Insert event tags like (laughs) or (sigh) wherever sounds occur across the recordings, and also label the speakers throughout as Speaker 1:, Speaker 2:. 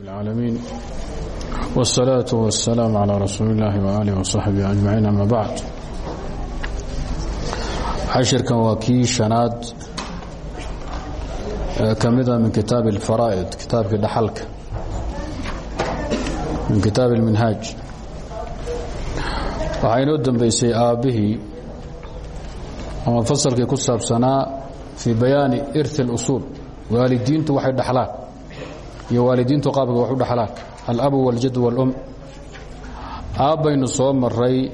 Speaker 1: العالمين والصلاة والسلام على رسول الله وآله وصحبه أجمعين أما بعد xashirkan waa kii شhanaad ee ka mida min kitaab الفaraa'id kitaabkii dhaxalka min kitaab الminhaaj waxaa inoo dambeysay aabbihii ama fasalkii ku saabsanaa fii bayaani irثi الأsuul waalidiintu waxay dhaxlaan iyo waalidiintu qaabka wax u dhaxlaan alabu waاljad wاlum aabbaynu soo maray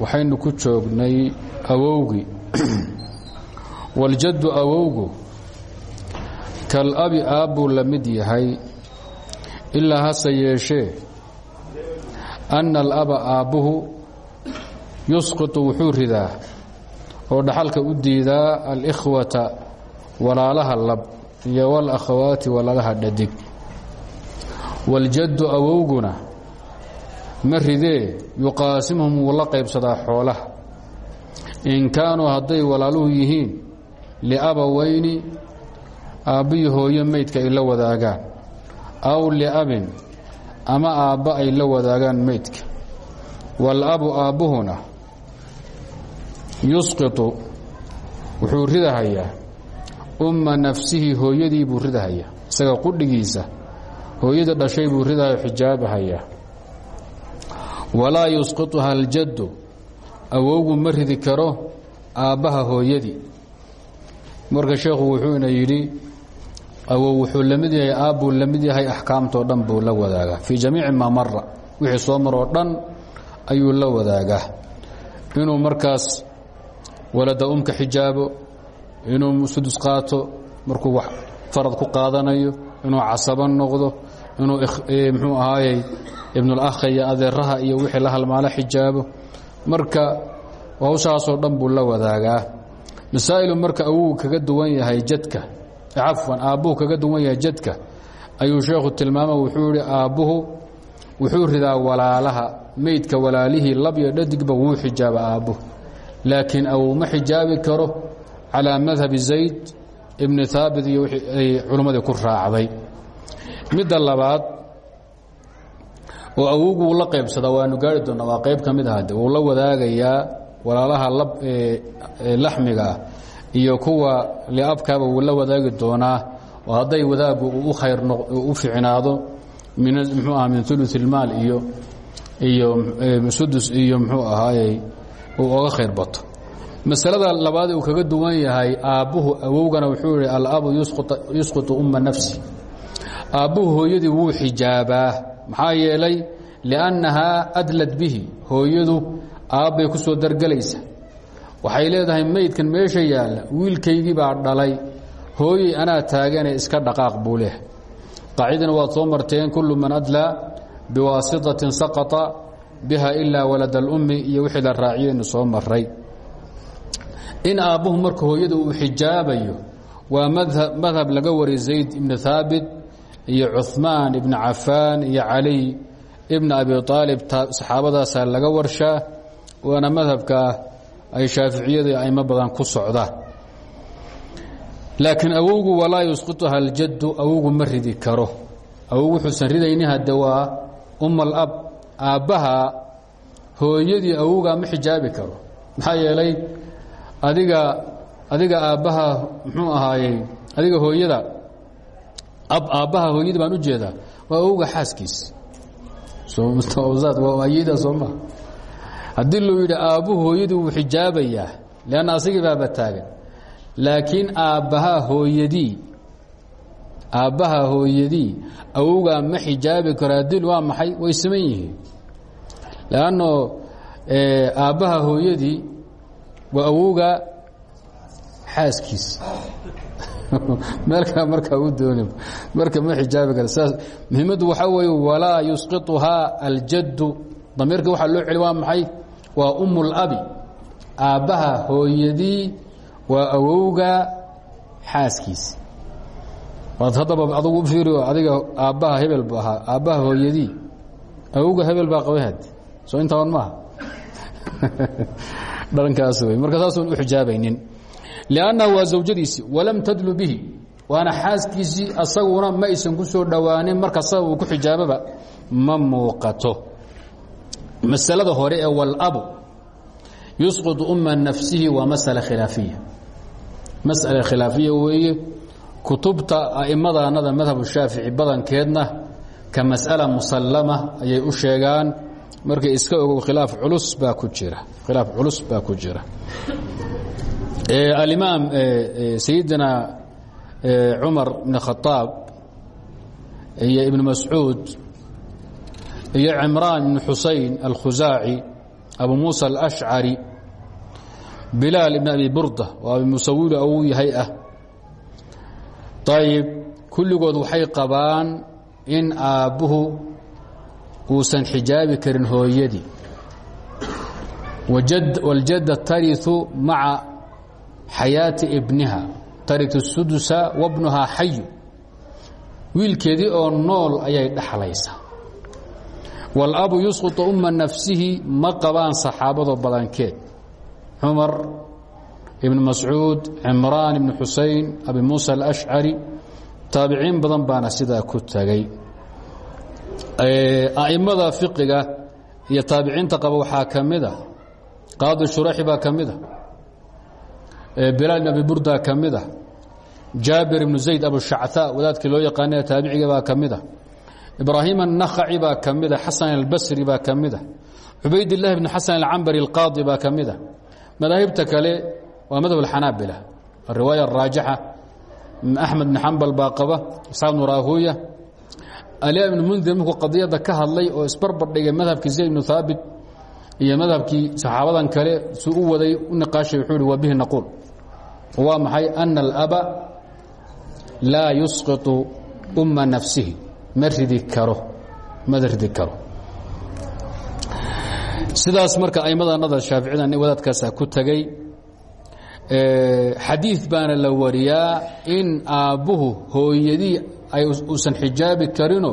Speaker 1: waxaynu ku joognay awowgii (clears throat) waاljaddu awowgu kalabi aabbuu la mid yahay ilaa hase yeeshee anna alaba aabbuhu yusqiطu wuxuu ridaa oo dhaxalka u diidaa alikhwata walaalaha lab iyo wاlakhawaati walaalaha dhadig waاljaddu awowguna ma ridee yuqaasimhum wuu la qaybsadaa xoolaha. In kaanuu hadday walaaluhu yihiin liabawayni aabbiyi hooyo meydka ay la wadaagaan. Aw liabin ama aabba ay la wadaagaan meydka waalabu aabbuhuna yusqiطu wuxuu ridahayaa. Umma nafsihi hooyadii buu ridahayaa. Isaga qudhigiisa hooyada dhashay buu ridahayo xijaabahayaa walaa yusqiطuha aljaddu awowgu ma ridi karo aabbaha hooyadii marka sheekhu wuxuuna yidhi awow wuxuu la mid yahay aabbuu la mid yahay axkaamtoo dhan buu la wadaagaa. Fii jamiici maa mara wixii soo maroo dhan ayuu la wadaagaa. Inuu markaas walada umka xijaabo inuu sudus qaato markuu wax farad ku qaadanayo inuu casabo noqdo inuu mxuu ahaayey ibnulakha iyo adeeraha iyo wixii la halmaalo xijaabo. Marka hawshaasoo dhan buu la wadaagaa. Masaa'ilu marka awuu kaga duwan yahay jadka. Cafwan aabbuhu kaga duwan yahay jadka. Ayuu sheekhu tilmaama wuxuu yihi aabbuhu wuxuu ridaa walaalaha. Meydka walaalihii lab iyo dhadigba wuu xijaaba aabbuhu. Laakiin awow ma xijaabi karo calaa madhabi zayd ibni haabit iyo culimmadii ku raacday midda labaad oo awowgu la qaybsadaa waanu gaari doonnaa waa qayb ka ahade wuu la wadaagayaa walaalaha lab ee laxmiga ah iyo kuwa liabkaaba wuu la wadaagi doonaa oo hadday wadaagu u khayr u ficnaado min muxuu aha min ulu ilmaal iyo iyo sudus iyo muxuu ahaayey uu oga khayr bato. Masalada labaad uu kaga duwan yahay aabbuhu awowgana wuxuu yihi alabu yusqiطu umma nafsi aabbuhu hooyadii wuu xijaabaa. Maxaa yeelay liannahaa adlad bihi hooyadu aabbay ku soo dargelaysa waxay leedahay meydkan meesha yaalla wiilkaygii baa dhalay hooyey anaa taagane iska dhaqaaq buu leh. Qaacidana waad soo marteen kullu man adlaa biwaasitatin saqطa biha ilaa walad alummi iyo wixii la raaciyaynu soo maray in aabbuhu marka hooyada uu xijaabayo waa madhab laga wari zayd ibni haabit iyo cuثmaan ibni cafaan iyo caliy ibna abi aalib saxaabadaasaa laga warshaa waana madhabka ay shaaficiyada aimo badan ku socdaan laakiin awowgu walaa yusqiطuha aljaddu awowgu ma ridi karo. Awowgu wuxuusan ridayni hadde waa um alab aabbaha hooyadii awowgaa ma xijaabi karo. Maxaa yeelay adiga adiga aabbaha muxuu ahaayey adiga hooyada aabbaha hooyadii baan u jeedaa. Waa awowga xaaskiis. Ayada soo maa haddii luu yidhi aabbuhu hooyadii wuu xijaabayaa leanna asagii baaba taagan. Laakiin aabbaha hooyadii aabbaha hooyadii awowgaa ma xijaabi karo haddii waa maxay way siman yihiin. Leanno aabbaha hooyadii waa awowga xaaskiis (laughs) meel kale markaa u dooni marka ma xijaabi saas muhiimaddu waxaa weeye walaa yusqiطuhaa aljaddu. Damiirka waxaa loo celi maxay? Waa um اlabi aabbaha hooyadii waa awowga xaaskiis. Waad haddaba adugu u fiiri adiga aabbaha hebel bu ahaa aabbaha hooyadii hebel baa qabay had soo intaan maaha. (laughs) Dharankaas wey marka saasun u xijaabaynin لأnnahu waa zawjadiisi walam tadlu bihi waana xaaskiisii asaguna ma aysan ku soo dhowaanin marka sabab uu ku xijaababa ma muuqato masalada hore ee walabu yusqiطu uma nafsihi waa masala khilaafiya masala khilaafiya weeye kutubta a'imadaanada madhab shaafici badankeedna ka mas'ala musallama ayay u sheegaan markay iska ogow khilaaf culus baa ku jira khilaaf culus baa ku jira alimaam sayidina cumar bn khaaab iyo ibn mascuud iyo cimraan ibn xusayn alkhusaaci abu muusa alashcari bilaal ibn abi burda oo abi musawilu au yahay ah. Ayib kulligood waxay qabaan in aabbuhu uusan xijaabi karin hooyadii. Waljadda tariu maca xayaati ibniha tariu sudusa wabnuhaa xayu wiilkeedii oo nool ayay dhaxlaysaa walabu yusqiطu umma nafsihi ma qabaan saxaabado badankeed. Cumar ibn mascuud cimraan ibn xusayn abi muusa alashcari taabiciin badan baana sidaa ku tagay. A'immada fiqiga iyo taabiciinta qaba waxaa ka mida qaadi shuraxi baa ka mida bilaal ibn abi burda ka mid ah jaabir ibnu zayd abushacaa loo yaqaana ee taabiciga baa ka mid ah ibraahiim annakhaci baa ka mid a xasan albasri baa ka mid ah cubaydillahi bn xasan alcambari alqaadi ah. kale waa madhab alxanaabila ariwaaya araajixa axmed bn xambal baa qaba isaaq bnu raahuuya alimaam ibn mundir markuu qadiyadda ka hadlay oo isbarbardhigay madhabkii zayd ibnu haabit iyo madhabkii saxaabadan kale suu u waday u niqaashay wuxuu ihi wa bihi waa maxay? Ana اlaba laa yusqiطu uma nafsihi. Ma ridi karo. Ma ridi karo. Sidaas marka aimadanada shaaficida wadaadkaasa ku tegey xadiid baana la wariyaa in aabbuhu hooyadii uusan xijaabi karino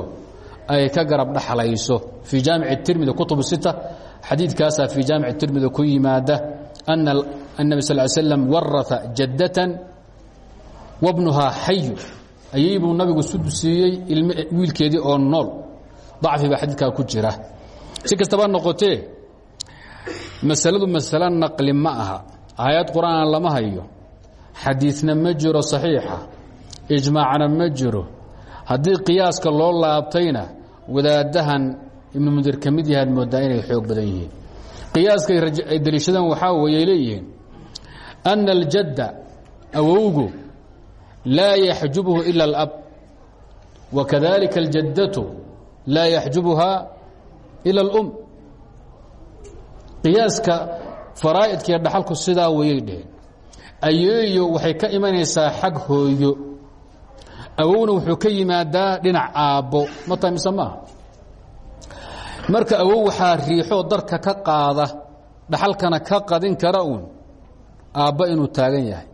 Speaker 1: ay ka garab dhaxlayso. Fii jaamic tirmidi kutub sita xadiidkaasaa fii jaamic tirmidi ku yimaada ana الnabi sal slam waraa jaddatan wabnuhaa xayu ayay buu nabigu sudu siiyey wiilkeedii oo nool dacfi baa xadiidkaa ku jira si kastaba noqotee masaladu masalo naqli ma aha aayad qur'aan lama hayo xadiidna ma jiro saxiixa ijmaacna ma jiro haddii qiyaaska loo laabtayna wadaadahan ibnu mundir ka mid yahaad moodaa inay xoog badan yihiin qiyaaskay ay daliishadaan waxaa weeyey ana aljadda awowgu laa yaxjubhu ila اlab wakadalika aljaddatu laa yaxjubha ila اlum qiyaaska faraa'idkiiyo dhaxalku sidaa wayay dheheen ayeeyo waxay ka imanaysaa xag hooyo awowna wuxuu ka yimaadaa dhinac aabbo ma tahay mise maaha marka awow waxaa riixoo darka ka qaada dhaxalkana ka qadin kara uun aabba inuu taagan yahay.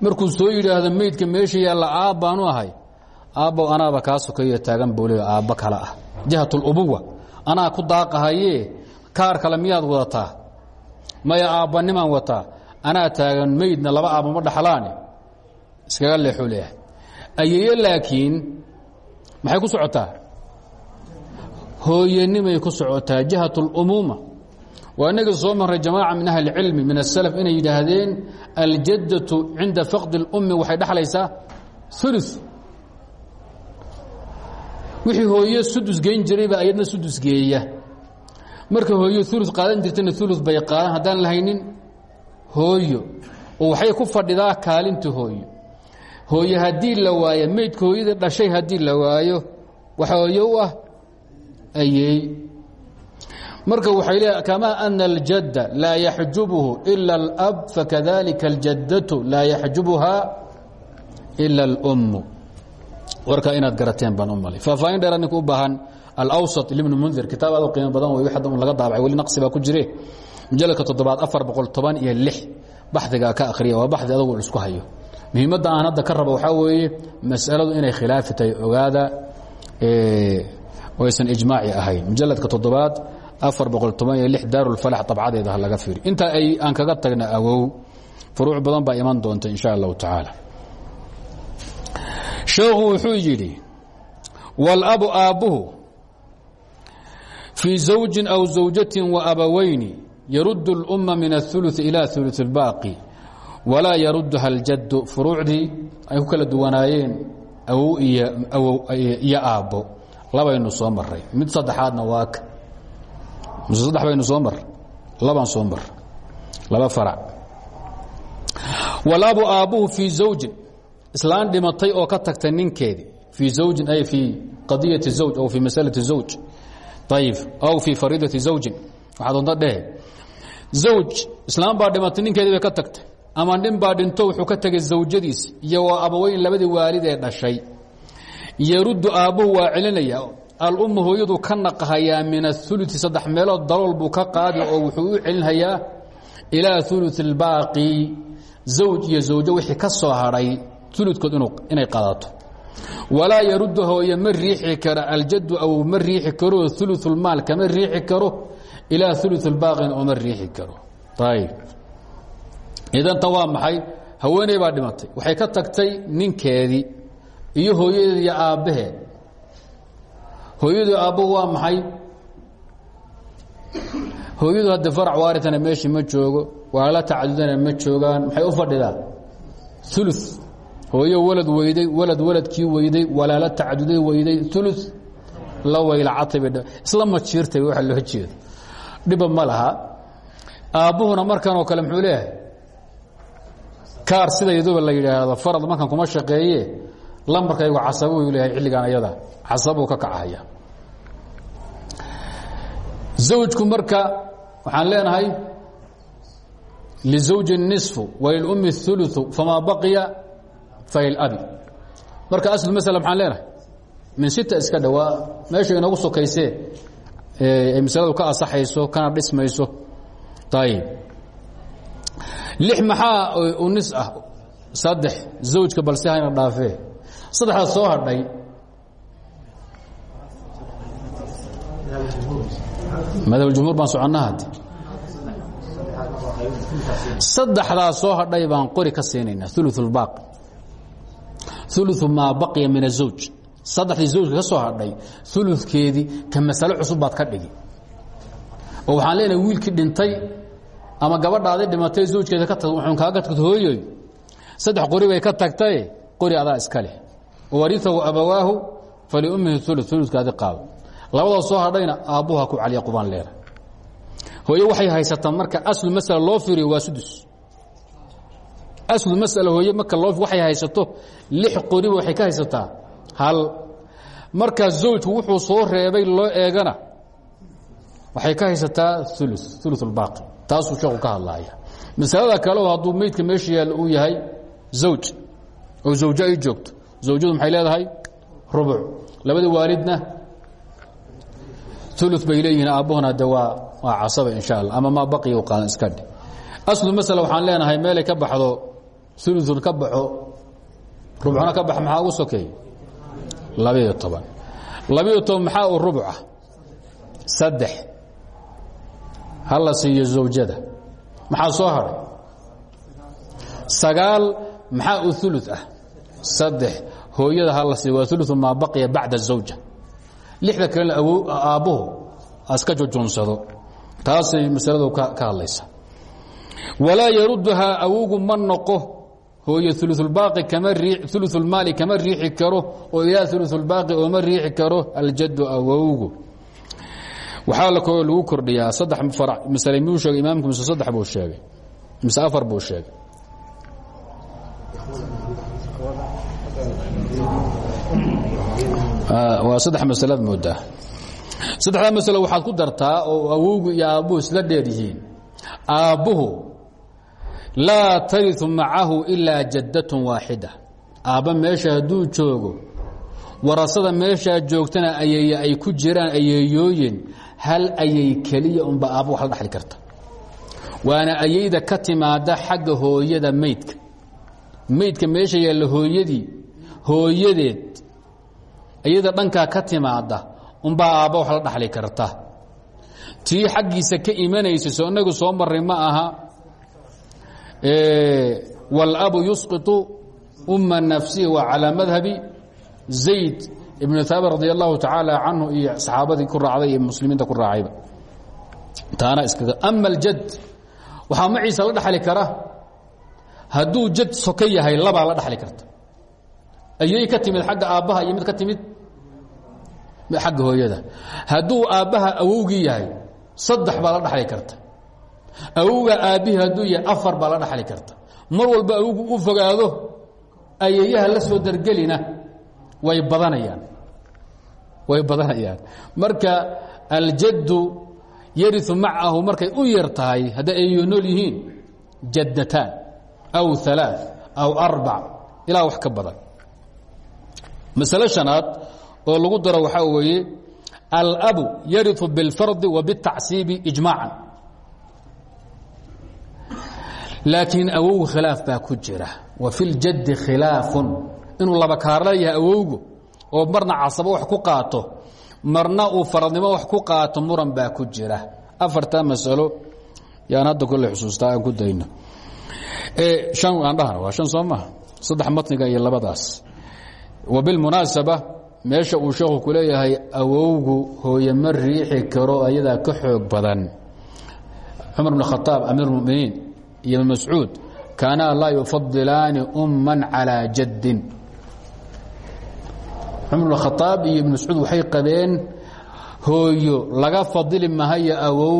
Speaker 1: Markuu soo yidhaahdo meydka meesha yaalla aabbaanu ahay aabbow anaaba kaa sokeeyo taagan buu leey aabbo kale ah. Jihatulubuwa anaa ku daaqahayee kaar kale miyaad wadataa? Maya aabbanimaan wataa? Anaa taagan meydna laba aabbo ma dhaxlaane? Iskaga leexuu leeyahay. Ayeeye laakiin maxay ku socotaa? Hooyanimay ku socotaa jihat اlumuuma waa inagii soo maray jamaaca min ahli اcilmi min asalaf inay yidhaahdeen aljaddatu cinda faqdi اlummi waxay dhexlaysaa ulu wixii hooyo sudus geyn jiray baa ayadna sudus geeya. Marka hooyo ulu qaadan jirtayna ulu bay qaadan haddaan lahaynin hooyo. Oo waxay ku fadhidaa kaalinta hooyo. Hooye haddii la waayo meydka hooyada dhashay haddii la waayo waxa hooyo u ah ayey marka waxay leeya kamaa ana aljadda laa yaxjubhu ila اlab fakadalika aljaddatu laa yaxjubha ila اlummu warkaa inaad garateen baan u malay faahfaahin dheera ninka baahan alawsat libni mundir kitaab aad u qiimo badan wey hadda laga daabacay weli naqsi baa ku jire. Mujaladka toddobaad afar iyo lix baxdigaa ka akhriya waa baxdi adagu isku hayo. Muhiimadda aan ka rabo waxaa weeye masaladu inay khilaafi tahay ogaada aysan ijmaaci ahayn. Mujaladka toddobaad afar boqol toban iyo lix daarulfalax dabcadeeda ha laga fiiri inta ay aan kaga tagna awow furuuc badan baa iman doonta in sha allahu tacaala sheekhu wuxuu yidhi wاlabu aabbuhu fii zawjin aw zawjatin waabawayni yarud اlأuma min الثuluث ilى ثuluث الbaaqi walaa yarudha اljadu furuucdii ay ku kala duwanaayeen awow iyo aabbo labaynu soo maray mid saddexaadna waa ka mise saddex baynu soo mar. Labaan soo mar. Laba farac walabu aabbuhu fii zawjin. Islaan dhimatay oo ka tagtay ninkeedii fii zawjin ay fii qadiyati zawj aw fii masalati zawj. Ayib aw fii fariidati zawjin. Waxaa doonta dhehe. Zawj islaam baa dhimatay ninkeedii ka tagtay. Ama nin baa dhinto wuxuu ka tegay zawjadiisi iyo waa labadii waalid ee dhashay. Yaruddu aabbuhu waa celinaya alummu hooyadu ka naqhayaa min aului saddex meelood dalool buu ka qaadi oo wuxuu u celinhayaa ilaa ulu اbaaqi zawj iyo zawjo wixii ka soo hadhay uludkood inay qadato walaa yaruddu hooye ma riixi karo aljadu aw ma riixi karo ulumaal kama riixi karo ilaa ulu اbaaqina oo ma riixi karo. Ayb idan tan waa maxay? Baa dhimatay. Waxay ka tagtay ninkeedii iyo hooyadeed iyo hooyadu aabbuhu waa maxay? Hooyadu hadda farac waaritana meeshii ma joogo walaala tacadudana ma joogaan maxay u fadhidaan ulu hooyo walad weyday walad waladkii weyday walaalo tacaduday weyday ulu la waylacatay bay isla majiirtay waxa loo jeedo. Dhiba ma laha. Aabbuhuna markan oo kale muxuu leeyahay kaar sidayduba la yidhaahdo farad markan kuma shaqeeye lambarkaygu casabuu leeyahay xilligan ayada casabuu ka kacahaya zawjku marka waxaan leenahay lizawji الniصfu walilumi الثuluثu famaa baqiya falilabi marka asl masla maxaan leenahay min sita iska dhowaa meesha inagu sokaysee ay masaladu ka asaxayso kana dhismayso ayib lix maxaa unis ah saddex zawjka balse hayna dhaafee saddexdaa soo hadhay. Madabjumhuur baan soconahad saddexdaa soo hadhay baan qori ka siinaynaa uluulbaaq ulu maa baqiya min azowj saddexdii zawjka ka soo hadhay ulukeedii ka masalo cusub baad ka dhigi oo waxaan leenahay wiilkii dhintay ama gabadhaadi dhimatay zawjkeeda ka tag waxun kaaga tagto hooyoy saddex qori bay ka tagtay qori adaa iska wariahu abawaahu faliummihi ulu ulukaadi qaado. Labadoo soo hadhayna aabbuha ku caliya qubaan leena hooye waxay haysataa marka aslu masala loo fiiriyo waa sudus. Aslu masala hooye marka loo waxay haysato lix qoriba waxay ka haysataa. Hal marka zawjku wuxuu soo reebay loo eegana waxay ka haysataa ulu ulu اlbaaqi taasuu sheeku ka hadlaaya. Masalada kale oo hadduu meydka meesha yaalla uu yahay zawj. Oo zawjo ay joogto zawjadu maxay leedahay rubuc labada waalidna ulu bay leeyihiin aabbuhuna de waa casaba insha allah ama maa baqiya qaadan iska dhe aslu masala waxaan leenahay meelay ka baxdo uluun ka baxo rubcna ka bax maxaa ugu sokeey labiyo toban labiyo toban maxaa u rubuca saddex ha la siiyo zawjada maxaa soo hadhay sagaal maxaa u ulu ah saddex hooyada ha la siiyo waa ulu maa baqiya bacda zawja. Lixda kalena aabbuhu aska jujuunsado taasay masaladu ka hadlaysa. Walaa yarudhaa awowgu ma noqo hooye ulubaaqi kama ulumaali kama riixi karo oo ilaa ulubaaqi ooma riixi karo aljadu awowgu waxaa lagu kordhiyaa saddex masale miyuu sheegay imaamku mise saddex buu sheegay mise afar buu sheegay waa saddex masalaad moodaa. Saddexdaa masalo waxaad ku dartaa oo awowgu iyo aabbuhu isla dheer yihiin. Aabbuhu laa tariu macahu ilaa jaddatun waaxida. Aabba meesha hadduu joogo warasada meeshaa joogtana ayeeye ay ku jiraan ayeeyooyin hal ayay keliya unba aabba wax la dhexli karta. Waana ayeyda ka timaada xagga hooyada meydka meydka meesha yaalla hooyadii hooyadeed iyada dhankaa ka timaada unbaa aabba wax la dhaxli karta tii xaggiisa ka imanaysa soo inagu soo maray ma aha wاlabu yusqiطu uma nafsihi wa calىa madhabi zayd ibnu haabit radi allahu tacaala canhu iyo saxaabadii ku raacday iyo muslimiinta ku raacayba taana iskaga ama aljad waxaa maciisa la dhaxli kara hadduu jad soka yahay labaa la dhaxli karta ayay ka timid xagga aabbaha iyo mid ka timid xagga hooyada. Hadduu aabbaha awowgii yahay saddex baa la dhaxli karta. Awowga aabbihii hadduu yahay afar baa la dhaxli karta. Mar walba awowgu u fogaado ayayaha la soo dargelina way badanayaan. Way badanayaan. Marka aljaddu yariu macahu markay u yar tahay ayo nool yihiin jaddataan aw alaa aw arbac ilaa wax ka badan. Masale oo lagu daro waxaa weeye alabu yariu biاlfardi wa biاtacsiibi ijmaacan. Laakiin awowgu khilaaf baa ku jira. Wa fi ljaddi khilaafun. Inuu laba kaarla yahay awowgu oo marna casabo wax ku qaato marna uu faradnimo wax ku qaato muran baa ku jira. Afartaa masalo yaan hadda kole xusuustaa aan ku dayno. An aan dhahna waa shan soo saddex matniga iyo labadaas. Wa bilmunaasaba meesha uu sheekhu ku leeyahay awowgu hooye ma riixi karo ayadaa ka xoog badan. Cumar bn khaaab amiir muminiin iyo mascuud kaanaa laa yufadilaani umman calaa jaddin. Cumar bn khaaab iyo ibn mascuud waxay qabeen hooyo laga fadili mahayo awow.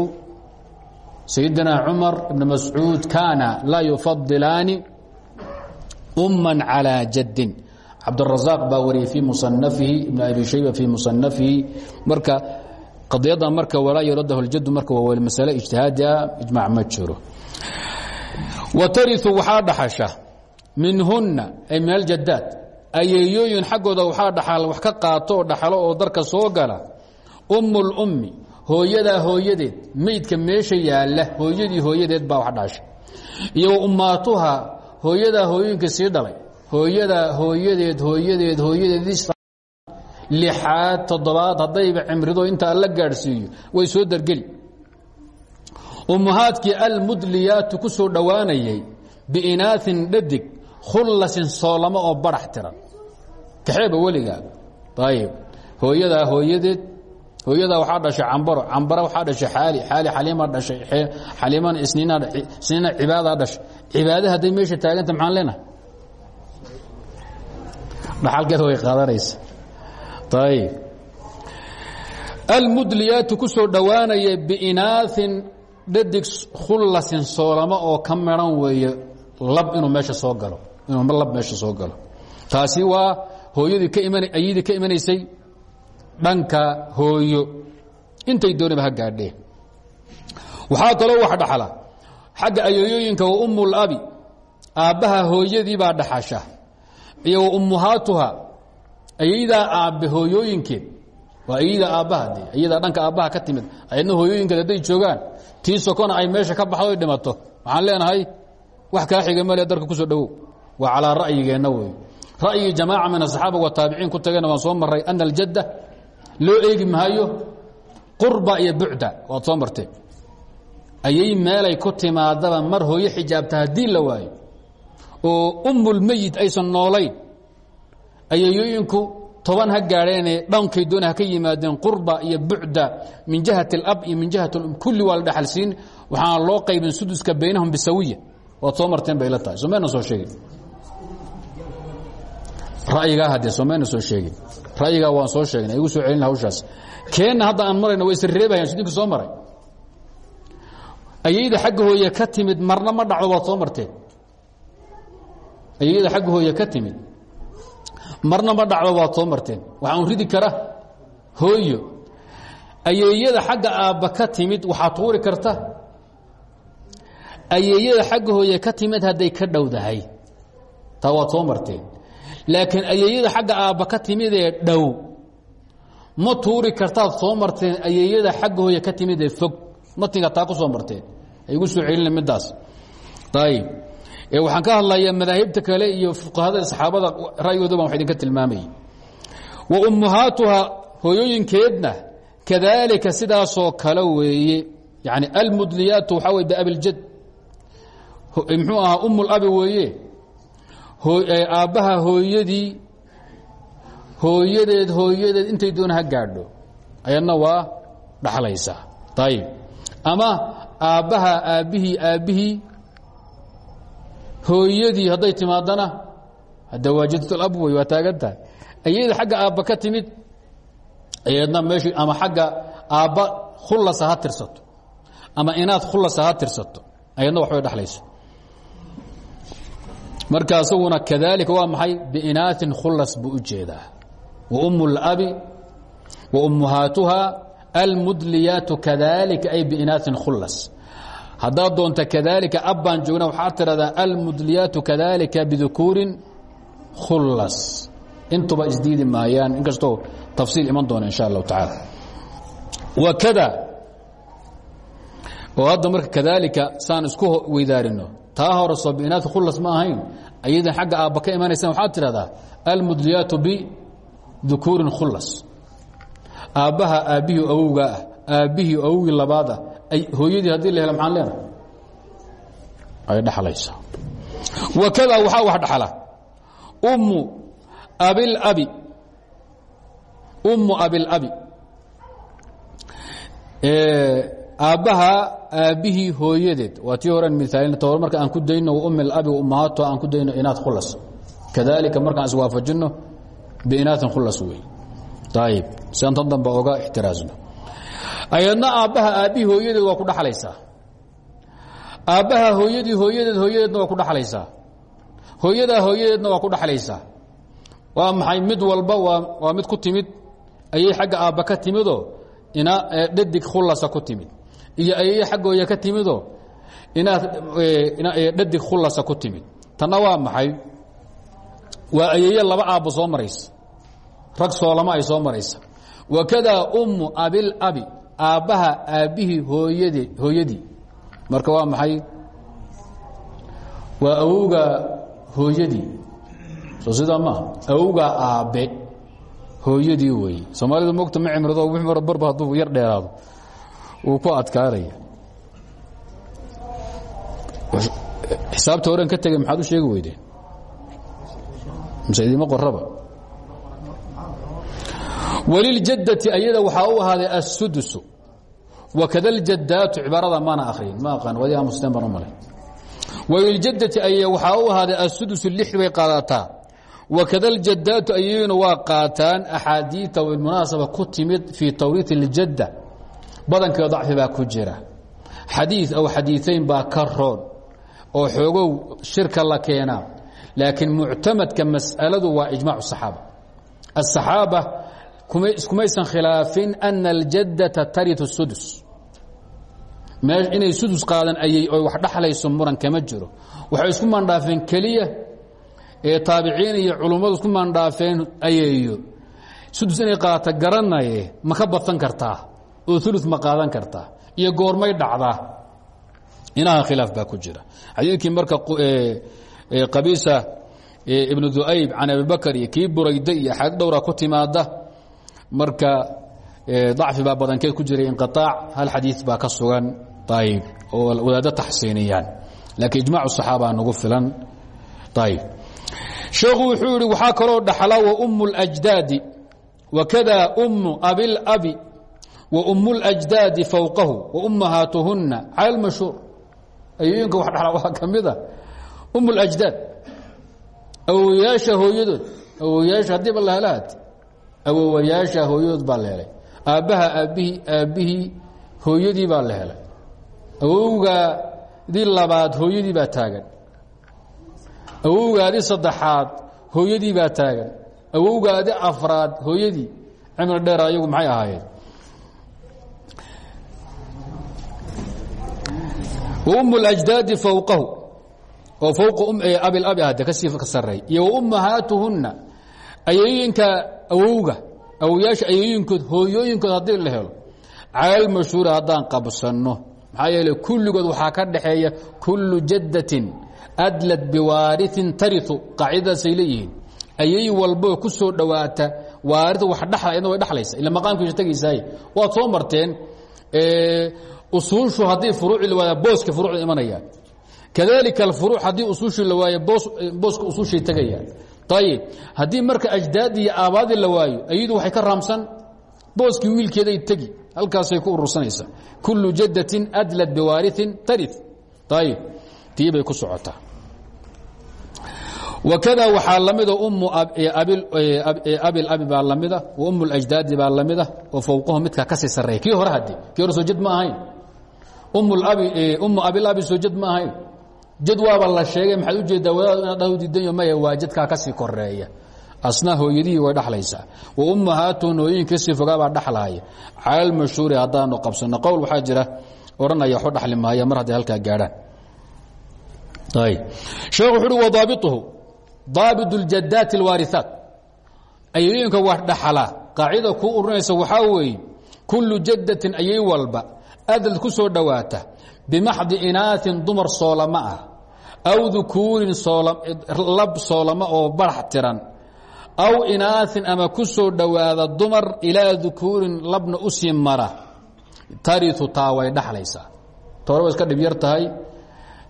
Speaker 1: Sayidina cumar ibn mascuud kaana laa yufadilaani umman calaa jaddin cabdirasaaq baa wariyey fii musanafihi ibn abi shayba fii musanafihi marka qadiyadda marka walaa yaradahu ljadu marka waa masale ijtihaadi ah ijmaac ma jiro. Wa tariu waxaa dhaxasha minhunna ay min aljadaad ayeeyooyin xaggooda waxaa dhaxaal wax ka qaato oo dhaxalo oo darka soo gala. Ummu lummi hooyadaa hooyadeed meydka meesha yaalla hooyadii hooyadeed baa wax dhahasha iyo ummaatuha hooyadaa hooyooyinka sii dhalay hooyadaa hooyadeed hooyadeed hooyadeed lixaad toddobaad haddayba cimrido intaa la gaadhsiiyo. Way soo dargeli. Ummahaadkii almudliyaatu ku soo dhowaanayay biinaain dhadig khullasin soolamo oo barax tiran. Kaxeeba weligaa. Ayib hooyadaa hooyadeed. Hooyadaa waxaa dhashay cambaro. Cambara waxaa dhashay xaali. Xaali xaliima dhashay xaliimana isniina isniina cibaadaa dhashay. Cibaada hadday meesha taaganta maxaan leenahay dhaxalkeeda way qaadanaysa? Ayib almudliyaatu ku soo dhowaanaya biinaain dhadig khullasin soolamo oo ka maran lab inuu meesha soo galo inuu lab meesha soo galo. Taasi waa hooyadii ka iman ayadii ka imanaysay dhanka hooyo. Intay dooniba ha gaadheen waxaa kaloo wax dhaxla. Xagga ayooyooyinka wa umulabi aabbaha hooyadii baa dhaxasha iyo wa ummuhaatuha ayadaa aabbe hooyooyinkeed waa ayadaa aabbaha de ayadaa dhanka aabbaha ka timid. Ayadna hooyooyinkeed hadday joogaan tii sokona ay meesha ka baxdo ay dhimato. Waxaan leenahay wax kaa xiga male darka ku soo dhowow. Waa calaa ra'yigeenna wey ra'yigii jamaaca min asaxaaba wataabiciin ku tageenna waan soo maray ana aljadda loo eegi maayo qurba iyo bucda waad soo marteen ayay meelay ku timaadaba mar hooyo xijaabta haddii la waayo oo ummulmeyit aysan noolayn. Ayayooyinku toban ha gaadheene dhankay doona ka yimaadeen qurba iyo bucda min jihat alab iyo min jihat um. Kulli waa la dhexalsiin waxaana loo qaybin suduska baynahum bisawiya. Waad soo marteen bay la soo sheegin? Ra'yigaa haddee somayna soo sheegin? Ra'yigaa waan soo sheegnay. Igu soo celin hawshaas. Keenna hadda aan marayna way isreebayaan sidinka soo maray. Ayayda xagga hooye ka timid marna ma dhacdo waad soo ayayda xagga hooye ka timid. Marna ma dhacdo waad soo marteen. Waxaan ridi kara hooyo. Ayeeyada xagga aabba ka timid waxaa tuuri karta. Ayeeyada xagga hooye ka timid hadday ka dhowdahay taa waad soo marteen. Laakiin ayeeyada xagga aabba ka timidee dhow ma tuuri kartaad soo marteen ayeeyada xagga hooye ka timidee fog. Matniga taa ku soo marteen. Igu soo celina midaas ayib waxaan ka hadlayaa madaahibta kale iyo fuqahada saxaabada ra'yigooda baan wax idinka tilmaamayay wa ummahaatuha hooyooyinkeedna kadaalika sidaasoo kale weeye. Yani almudliyaatu waxaa wey biabiljad. Muxuu ahaa umulabi weeye. Aabbaha hooyadii hooyadeed hooyadeed intay doona gaadho ayadna waa dhaxlaysaa ayib ama aabbaha aabbihii aabbihii hooyadii hadday timaadana hadda waajidatlab wey waa taagan tahay. Ayada xagga aabba ka timid ayadna meeshii ama xagga aabba khulasa ha tirsato ama inaad khulasa ha tirsato ayadna waxbay dhexlayso marka asaguna kadalika waa maxay? Biinaatin khulas buu u jeedaa. Wa umu اlabi wa ummuhaatuha almudliyaatu kadalika ay biinaatin khulas haddaad doonta kadalika abbaan joogna waxaad tidhahdaa almudliyaatu kadalika bidukuurin khullas. Intuba isdiidi maayaan. Inkastoo tafsiil iman doona insha allahu tacaala. Wakada oo hadda marka kadaalika saan isku weydaarino. Taa hore soo biinaadka khullas ma ahayn. Ayadan xagga aabba ka imanaysan waxaad tidhahdaa almudliyaatu bidukuurin khullas. Aabbaha aabbihii awowgaa ah aabbihii awowgii labaad ah hooyadii haddii la helo maxaan leenahay ay dhaxlaysaa wakada waxaa wax dhaxla. Ummu abilabi ummu abilabi aabbaha aabbihii hooyadeed. Waa tii horen miaalin tobor marka aan ku dayno ummi alabi ummahaatu aan ku dayno inaad khulas kadalika markaan iswaafajinno biinaatin khulas wey ayib si aan tan dambe oga ayadna aabbaha aabbihii hooyadeed waa ku dhaxlaysaa. Aabbaha hooyadii hooyadeed hooyadeedna waa ku dhaxlaysaa. Hooyadaa hooyadeedna waa ku dhaxlaysaa. Waa maxay mid walba waa waa mid ku timid? Ayay xagga aabba ka timidoo? Ina dhadig khulasa ku timid. Iyo ayay xaggooya ka timidoo? Inaad dhadig khulasa ku timid. Tanna waa maxay? Waa ayeye laba aabbo soo maraysa. Rag soolama ay soo maraysa. Wakadaa ummu abilabi aabbaha aabbihii hooyade hooyadii marka waa maxay? Waa awowga hooyadii soo sidaa maaha awowgaa aabbe hooyadii weeye. Soomaalidu mogta ma cimrado w barba hadduu yar dheeraado wuu ku adkaanaya xisaabta horen ka tegay maxaad u sheegi weydeen mise idima qoraba waliljadai ayada waxaa u ahaaday asudus wakadaljadaatu cibaarada maana arrin ma aqaan wadiamusten baan u malay. Waliljadai ay waxaa u ahaaday asudus lix bay qaadataa. Wakadaljadaatu ayayuna waa qaataan axaadiia bilmunaasaba ku timid fii tawriit اljadda badankeeo dacfi baa ku jira. Xadii aw xadiiayn baa ka oo xoogow shirka la keenaa. Laakiin muctamadka mas'aladu waa ijmac saxaaba. Asaxaaba iskumaysan khilaafin ana اljadata tarit الsudus inay sudus qaadan ayay oy wax dhaxlayso muran kama jiro waxay isku mandhaafeen keliya ee taabiciin iyo culummadu isku mandhaafeen ayeeyo sudus inay qaata garanaye ma ka badsan kartaa oo ulu ma qaadan kartaa iyo goormay dhacdaa inaha khilaaf baa ku jira xadiidkii marka qabiisa ibnu duayb can abibakr iyo kii burayde iyo axaadi dhowra ku timaada marka dacfi baa badankeed ku jiray inqiaac hal xadiid baa ka sugan ayb oo wadaaddo taxsiiniyaan laakiin ijmac صaxaaba nagu filan ayb sheekhu wuxuu yihi waxaa kaloo dhaxla wa umu اljdaadi wakada umu abilabi wa umu اljdaadi fowqahu wa ummahaatuhuna cala اlmashhuur ayooyinka wax dhala waxaa ka mid a umu اljdaad awowayaasha hooyadood awowayaasha haddiiba la helaad awowayaasha hooyadood baa la helay. Aabbaha aabbihii aabbihii hooyadii baa la helay. Awowgaadii labaad hooyadii baa taagan. Awowgaadii saddexaad hooyadii baa taagan. Awowgaadii afraad hooyadii cimri dheer ayagu maxay ahaayeen? Waum اljdaadi fowqahu oo fowqa abilabi ahde ka sii ka sarey iyo awowga awoyaasha ayooyinkood hooyooyinkood haddii la helo cala lmashhuuri haddaan qabsanno. Maxaa yeele kulligood waxaa ka dhaxeeya kullu jaddatin adlad biwaariin tariu qaacidadaasay leeyihiin. Ayay walbo ku soo dhowaata waaria wax dhala iyadna way dhalaysa ila maqaamkiisa tegaysaaye. Waad soo marteen usuushu haddii furuuci la waaya booska furuucda imanayaan kadalika alfuruuc haddii usuushii la waayo booska usuushay tegayaan ayib haddii marka ajdaadii iyo aabaadii la waayo ayadu waxay ka raamsan. Booskii wiilkeeday tegi halkaasay ku urursanaysaa kullu jadatin adlad biwaariin tari ayib tii bay ku socotaa. Wakada waxaa lamida umu abilabi baa lamida umu اljdaadi baa lamida oo fowqahu midka ka sii sareeya kii hore hadi kii hore soo jad ma ahayn. Umu abilabi soo jad ma ahayn jad waaba la sheegay maxaad ujeedaa wadaad inaad dhah diidanyo maya waa jadkaa kasii koreeya asna hooyadihii way dhaxlaysaa wa ummahaatuhun hooyooyin kasii fogaabaa dhaxlaaya cala lmashhuuri haddaanu qabsano qowl waxaa jira odhanaya waxba dhaxli maaya mar hadday halkaa gaadhaan sheekh wuxu uhi wadaabiطuhu daabit اljadaati اlwaariثaat ayooyinka wax dhaxlaa qaacida kuu urinaysa waxaa weeye kullu jadatin ayay walba adad ku soo dhowaata bimaxdi inaaثin dumar soolama ah aw dukuurin lab soolama oo barax tiran aw inaaثin ama ku soo dumar ilaa dukuurin labna u mara. Tariu taa way dhaxlaysaa. Iska dhib yar tahay.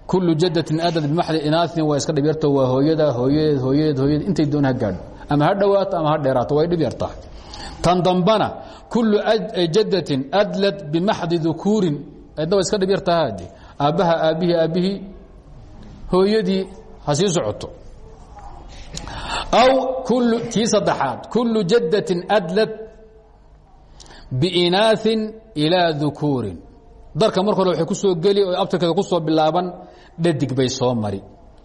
Speaker 1: Kullu jadatin adad bimaxdi inaaثin waa iska dhib yarta waa hooyada hooyadeed hooyadeed hooyadeed intay doon ha ama ha ama ha way dhib yar tahay. Tan dambana kullu jadatin adlad bimaxdi dukuurin adna waa iska dhib yar tahay hade aabbaha aabbihii aabbihii hooyadii ha sii socoto. Aw tii saddexaad kullu jadatin adlad biinaaثin ilaa dukuurin darka marka hore waxay ku soo geli oo abtarkeeda ku soo bilaaban dhadig bay soo mari.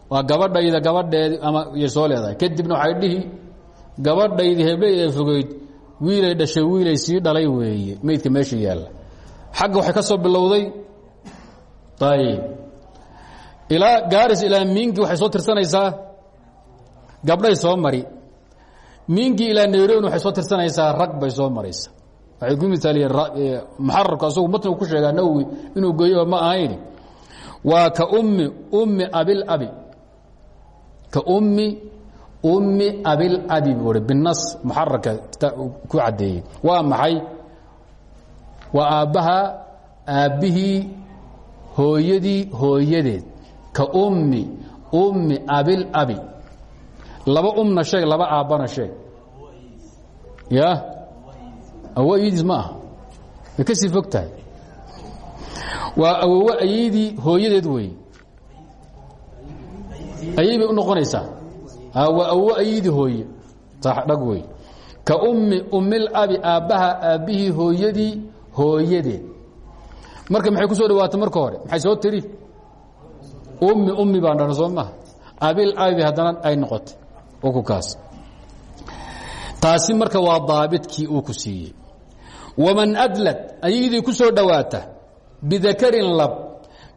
Speaker 1: Waa gabadhayda gabadheedi ama yay soo leedahay. Kadibna waxay dhihi gabadhaydi hebleyd ee fogeyd wiilay dhashay wiilay sii dhalay weeye. Meydka meesha yaalla. Xagga waxay ka soo bilowday. Ayib ilaa gaaris ilaa miingi waxay soo tirsanaysaa? Gabdhay soo mari. Miingii ilaa nairobi waxay soo tirsanaysaa? Rag bay soo maraysa waxay ku misaaliyeen muxararku asagu matnigu ku sheegaa nawowi inuu geeyoba ma ahayn. Waa ka ummi ummi abilabi ka ummi ummi abilabi buu i binas muxararka ku caddeeyey. Waa maxay? Waa aabbaha aabbihii hooyadii hooyadeed ka ummi ummi abilabi laba umna sheeg laba aabbana sheeg. Ya? Awo ayadiis ma aha. Way ka sii hooyadeed wey ayay bay u noqonaysaa. Waa awowe ayadii hooye. Dhag wey ka ummi ummilabi aabbaha aabbihii hooyadii hooyadeed. Marka maxay ku soo dhawaatay marka hore? Maxay soo tiri ummi ummi baan dhana soo maha. Abil abi haddana ay noqotay kaas taasi marka waa daabidkii uu ku siiyey. Waman adlad ayadii ku soo dhowaata bidakarin lab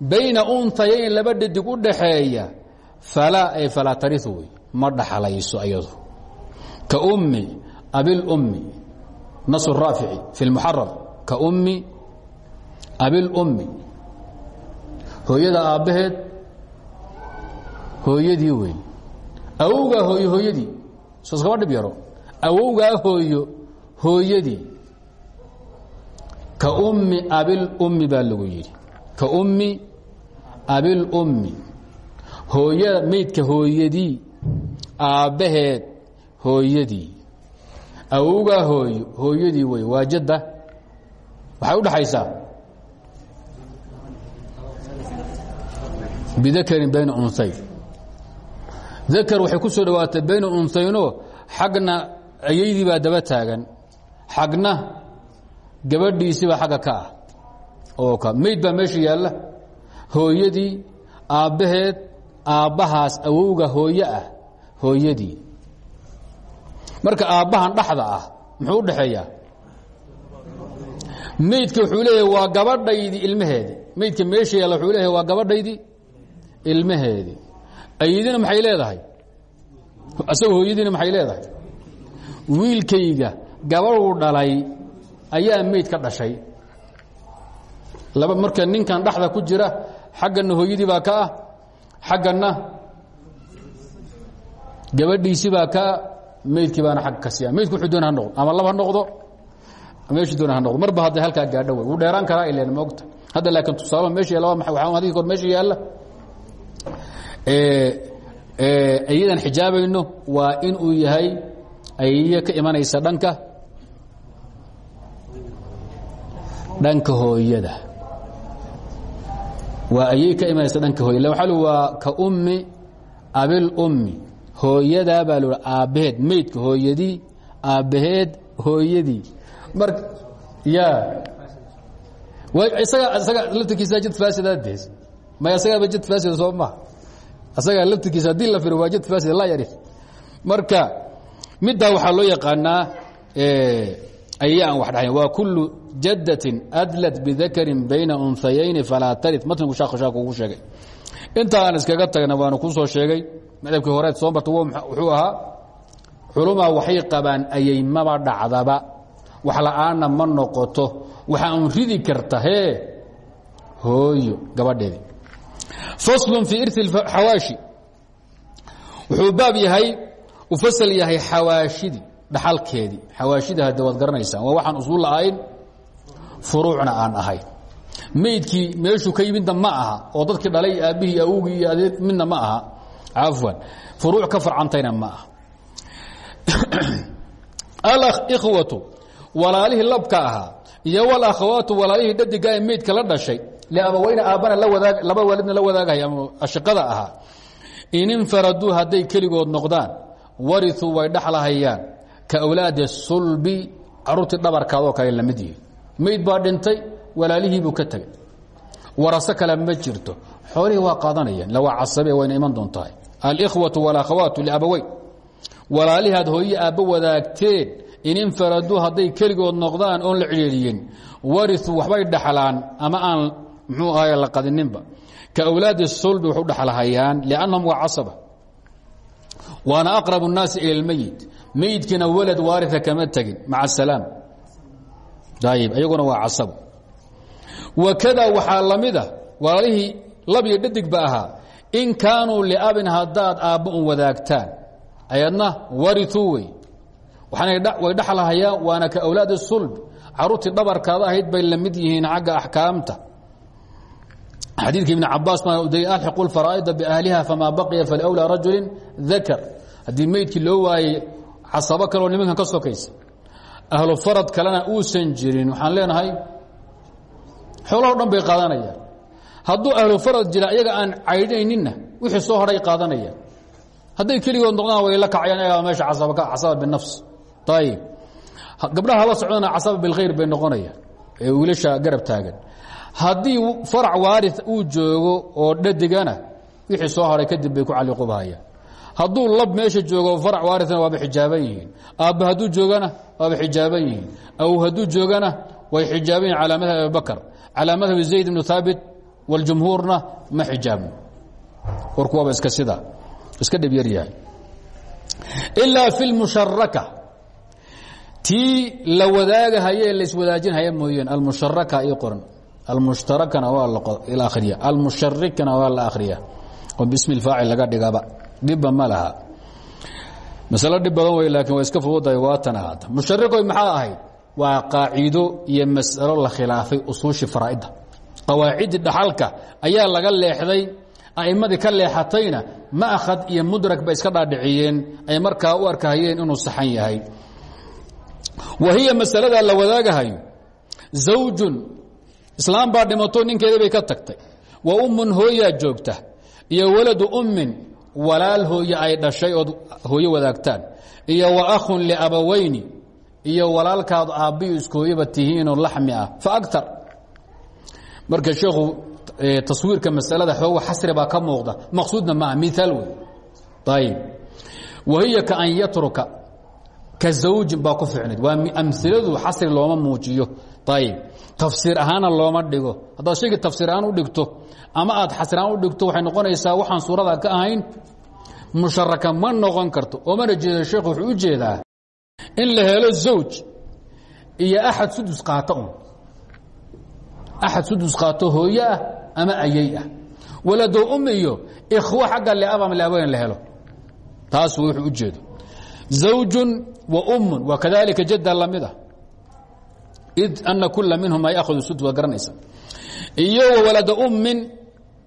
Speaker 1: bayna unhayayn laba dhadig dhaxeeya falaa ay falaa tariu ma dhaxlayso ayadu. Ka ummi abilummi nas raafici fi lmuxarar ka ummi abilummi hooyada aabbaheed hooyadii wey awowgaa hooyo hooyadii soo iskama dhib yaro. Awowgaa hooyo hooyadii ka ummi abilummi baa lagu yidhi. Ka ummi abilummi hooyada maydka hooyadii aabbaheed hooyadii. Awowgaa hooyo hooyadii wey waa waxay u dhaxaysaa. Bidakarin bayna unhay dakar waxay ku soo dhowaatay bayna unhayno xagna ayaydii baa daba taagan. Xagna gabadhiisibaa xagga ka ah. Oo mayd baa meesha yaalla. Hooyadii aabbaheed aabbahaas awowga hooye ah hooyadii. Marka aabbahan dhaxda ah muxuu u dhaxeeyaa? Maydka wuxuu leeyahay waa gabadhaydii ilmaheedii. Maydka meesha yaalla wuxuu leeyahay waa gabadhaydii ilmaheedii ayadina maxay leedahay? Asagoo hooyadiina maxay leedahay? Wiilkayga gabadhuu dhalay ayaa mayd ka dhashay. Laba marka ninkan dhaxda ku jira xaggana hooyadii baa ka ah xaggana gabadhiisii baa ka ah maydkii baana agg ka siya maydku wuxuu doon ha noqdo ama lab ha noqdo meeshuu doon ha noqdo. Marba hadday halkaa gaadho wey wuu dheeraan karaa ilen maogta hadda laakiin tusaalaha meesha yaalla waa maxay waxaa haddii kor meesha yaalla ayadan xijaabayno waa in uu yahay ayiye ka imanaysa dhanka? Dhanka hooyada. Waa ayey ka imanaysa dhanka hooyada. Waxa lu waa ka ummi abil ummi. Hooyadaa baa la aabbaheed meydka hooyadii aabbaheed hooyadii. Mar ya isaga isaga laftirkiisa jid faasidaa dees may asagaaba jid faasida soo maha asagaa laftirkiisa haddii la firo waa jid faasida laa yarif. Marka middaa waxaa loo yaqaanaa ayay aan wax dhahayn. Waa kullu jadatin adlat bidakarin bayna unhayayni falaa tarit matnigu shaaqo shaaq ugu sheegay. Inta aan iskaga tagna waanu kuu soo sheegay. Madhabkii horeed soo marta wuxuu ahaa culumaa waxay qabaan ayaymaba dhacdaba. Wax la'aanna ma noqoto. Waxa un ridi karta hee? Hooyo gabadheedii faslun fii irti xawaashi wuxuu baab yahay u fasal yahay xawaashidii dhaxalkeedii. Xawaashida hadde waad garanaysaan waa waxaan usuul la'ayn furuucna aan ahayn meydkii meeshuu ka yimidna ma aha oo dadkii dhalay aabbihii awogii iyo adeer midna ma aha. Cafwan furuuc ka farcantayna ma aha. (clears throat) Alikhwatu walaalihii labka ahaa iyo walakhawaatu walaalihii dhadiga ee meydka la dhashay liabaweyne aabbana la laba waalidna la wadaagahaya ama ashiqada ahaa in infaraduu hadday keligood noqdaan wariuu way dhexlahayaan ka awlaadi sulbi caruurtii dhabarkaadoo kale la mid yihi meyd baa dhintay walaalihiibuu ka tegay waraso kale ma jirto xoolihii waa qaadanayaan la waa casabe wayna iman doontahay alikhwatu walakhawaatu liabaweyn walaalihii aad hooye aabba wadaagteen in infaraduu hadday keligood noqdaan oon la cidhiidhiyin wariuu waxbay dhaxlaan ama aan muxuu ahay la qadininba ka awlaadi sulbi wax u dhexlahayaan liannahum waa casaba waana aqrab الnaasi ilى اlmeyit meyidkiina walad waarika kama tegin maca asalaam ayib ayaguna waa casabo wakada waxaa la mida walaalihii lab iyo dhadigba ahaa in kaanuu liabin haddaad aabba un wadaagtaan ayadna wariuu wey way dhexlahayaan waana ka awlaadi sulb caruurtii dhabarkaada ahayd bay la mid yihiin xagga axkaamta xadiidka ibn cabaas alxiqu lfaraa'ida biahliha famaa baqiya falwlaa rajulin dakar haddii meydkii loo waayey casabo kaleo nimankan ka sokaysa ahlu farad kalena uusan jirin. Waxaan leenahay xoolaho dhan bay qaadanayaan. Hadduu ahlu farad jira iyaga aan caydhayninna wixii soo horay qaadanayaan. Hadday keligood noqdaan way la kacayaan meesha casaba binafs ayib gabdhaha haba socdana casaba bilkhayr bay noqonayaan. Ee wiilasha garab taagan haddii farac waari uu joogo oo dhadigana wixii soo haray kadib bay ku caliqubahayaan hadduu lab meesha joogo farac waarina waaba xijaaban yihiin. Aabba hadduu joogana waaba xijaaban yihiin. Aw hadduu joogana way xijaaban yihiin calaa madhab abibakr calaa madhabi zayd ibnu haabit waljumhuurna ma xijaabno warku waaba iska sida iska dhib yar yahay. Ilaa fi lmusharaka tii la wadaagahaye laiswadaajinhaya mooyeen almusharaka ii qoran almushtarakana waa la akhriya almusharikana waa la akhriya oo bismi اfaacil laga dhigaba dhibba ma laha. Masalo dhib badan wey laakiin waa iska fududahay waatan ahaata musharikoy maxaa ahayd waa qaaciido iyo masalo la khilaafay usuushii faraa'idda. Qawaacidii dhaxalka ayaa laga leexday a'immadii ka leexatayna ma'khad iyo mudrak bay iska dhaadhiciyeen ay markaa u arkahayeen inuu saxan yahay. Wa hiya masaladaa la wadaagahayo. Zawjun islaam baa dhimato ninkeedii bay ka tagtay. Wa ummun hooyaa joogta iyo waladu ummin walaal hooye ay dhashay ood hooye wadaagtaan. Iyo wa akhun liabawayni iyo walaalkaad aabbiyu isku hooyaba tihiinoo laxmi ah fa agar marka sheekhu taswiirka masalada xooga xasri baa ka muuqda. Maqsuudna maaha miaal wey ayib wa hiya ka an yatruka ka zawjin baa ku ficnayd waa amiladu xasri looma muujiyo. Ayib tafsiir ahaana looma dhigo. Haddaad shaygii tafsiir ahaan u dhigto ama aad xasri ahaan u dhigto waxay noqonaysaa waxaan suurada ka ahayn musharaka ma noqon karto. Oo mana jeeda sheekhu wuxuu u jeedaa in la helo zawj iyo axad sudus qaata un. Axad sudus qaato hooye ah ama ayay ah. Walado um iyo ikhwo xagga leab ama leabayn la helo. Taas wuxuu u jeedo. Zawjun wa ummun wa kadalika jadda la mid ah id ana kula minhuma yahudu sud waa garanaysa. Iyo wawalada ummin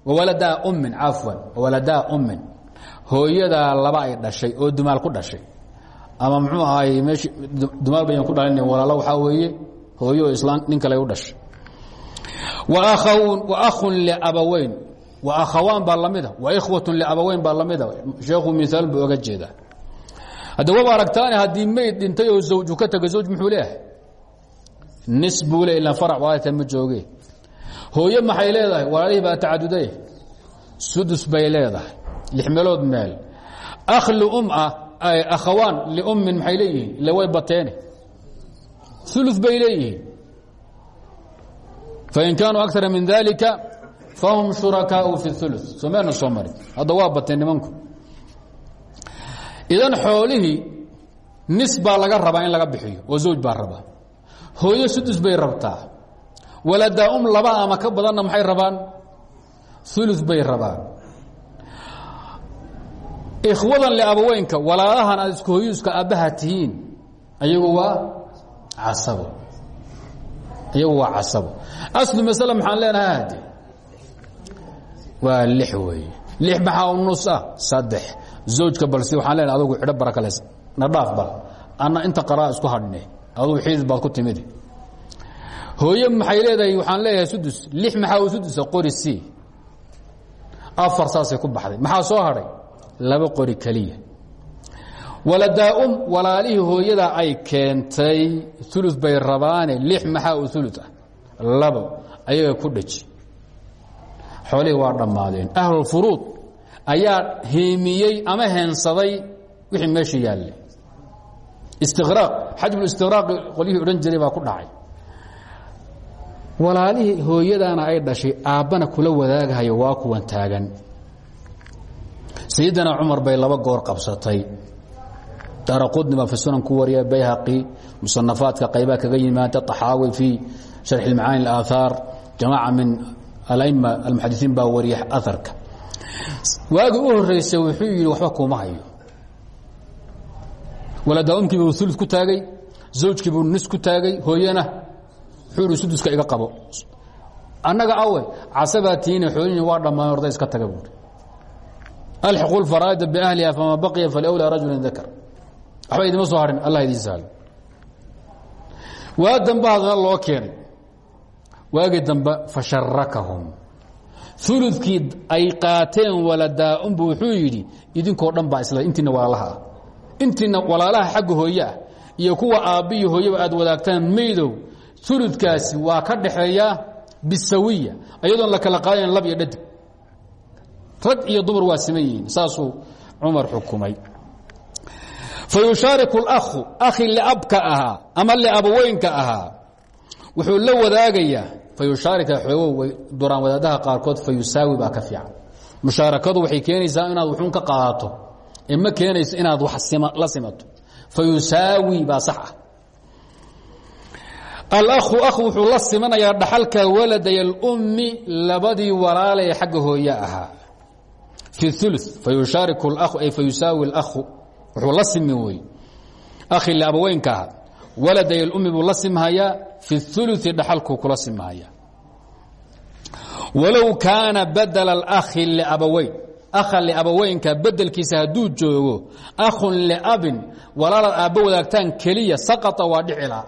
Speaker 1: wawaladaa ummin cafwan wawaladaa ummin. Hooyadaa laba ay dhashay oo dumaal ku dhashay. Ama muxuu ahaay meesh dumaal bayan ku dhalin walaalo waxaa weeye hooyo oo islaan nin kale u dhashay. Wa akhun liabaweyn wa akhawaan baa lamida wa ikhwatun liabaweyn baa lamida sheekhu miaal buu oga jeedaa. Hadda waba aragtaane haddii mayd dhintay oo zawju ka taga zawj muxuu leeyahay nis buu le ilaan farac waalidka ma jooge. Hooye maxay leedahay? Walaalihii baa tacaduday sudus bay leedahay. Lix meelood meel. Akh lium ah akhawaan liummin maxay leeyihiin? Ila way bateene. Ulu bay leeyihiin. Fain kaanuu akara min dalika fahum shurakaau fi ulu soo meena soo marin. Hadda waa bateen nimanku. Idan xoolihii nis baa laga rabaa in laga bixiyo oo zawj baa rabaa hooyo sudus bay rabtaa. Waladaa um laba ama ka badanna maxay rabaan? Ulu bay rabaan. Ikhwadan liabaweynka walaalahan aad isku hoyuuska aabbaha tihiin ayagu waa casabo. Iyagu waa casabo. Aslu masale maxaan leenahay hade waa lix weeye. Lix maxaa u nus ah saddex. Zawjka balse waxaan leenahay adugu cidho barakales na dhaaf bal. Anna inta qaraa isku hadhne adugu xiidid baad ku timidi hooye maxay leedahay? Waxaan leeyahay sudus lix maxaa sudusa qori c. Afar saasay ku baxday. Maxaa soo hadhay laba qori keliya. Waladaa'um walaalihii hooyada ay keentay ulu bay rabaane. Lix maxaa u ulu ah? Ku dheji xoolihii waa dhammaadeen. Ahlulfuruud ayaa heemiyey ama heensaday wixii meesha yaallay istiqraaq xajmulistiqraaqi qolyihii odhan jiray baa ku dhacay. Walaalihii hooyadaana ay dhashay aabbana kula wadaaghayo waa kuwan taagan. Sayidina cumar bay laba goor qabsatay. Daaraqudni baa fi sunan ku wariya bayhaqi musanafaadka qaybaa kaga yimaada axaawi fii sharxi macaani اlaaahaar jamaaca min alama almuxadiiin baa wariya aarka waagii u horeysa wuxuu yidhi waxba kuma hayo waladaumkiibuu ulu ku taagay zawjkiibuu nis ku taagay hooyana wuxuu ihi suduska iga qabo. Annaga awe casabaa tiine waa dhammaan orda iska taga buuri. Alxiqu lfaraa'ida biahliha fama baqiya falawlaa rajulin dakar. Waxba idima soo harin allah idiin sahlo waa hadana loo keenay. Waagii dambe fasharakahum ulukii ay qaateen waladaa'unbu wuxuu yidhi idinkoo dhan isla intiina walaalaha ah intiina walaalaha xagga hooye ah iyo kuwa aabbiyo hooyeba aad wadaagtaan maydow uludkaasi waa ka dhaxeeya bisawiya ayadoon la kala qaadayn lab iyo dhadig rag iyo dumar waa siman yihiin saasuu cumar xukumay. Fayushaariku اlakhu akhi liabka ahaa ama liabaweynka ahaa wuxuu la wadaagayaa fayushaarika xoogo duraan wadaadaha qaarkood fayusaawi baa ka fiican. Mushaarakadu waxay keenaysaa inaad wuxuun ka qaadato ma keenayso inaad wax la simato fayusaawi baa sax ah alakhu akh wuxuu la simanayaa dhaxalka waladay اlummi labadii walaala ee xagga hooye ahaa fi ulu fayushaariku اlakhu ay fayusaawi اlakhu wuxuu la simi wey akhi liabaweynka aha waladay اlummi buu la simhayaa fi الثuluثi dhaxalkuu kula simhayaa walow kaana badla اlakhi liabaweyn akhan liabaweynka bedelkiisa hadduu joogo akhun liabin walaalaad aabbo wadaagtaan keliya saqata waa dhici laha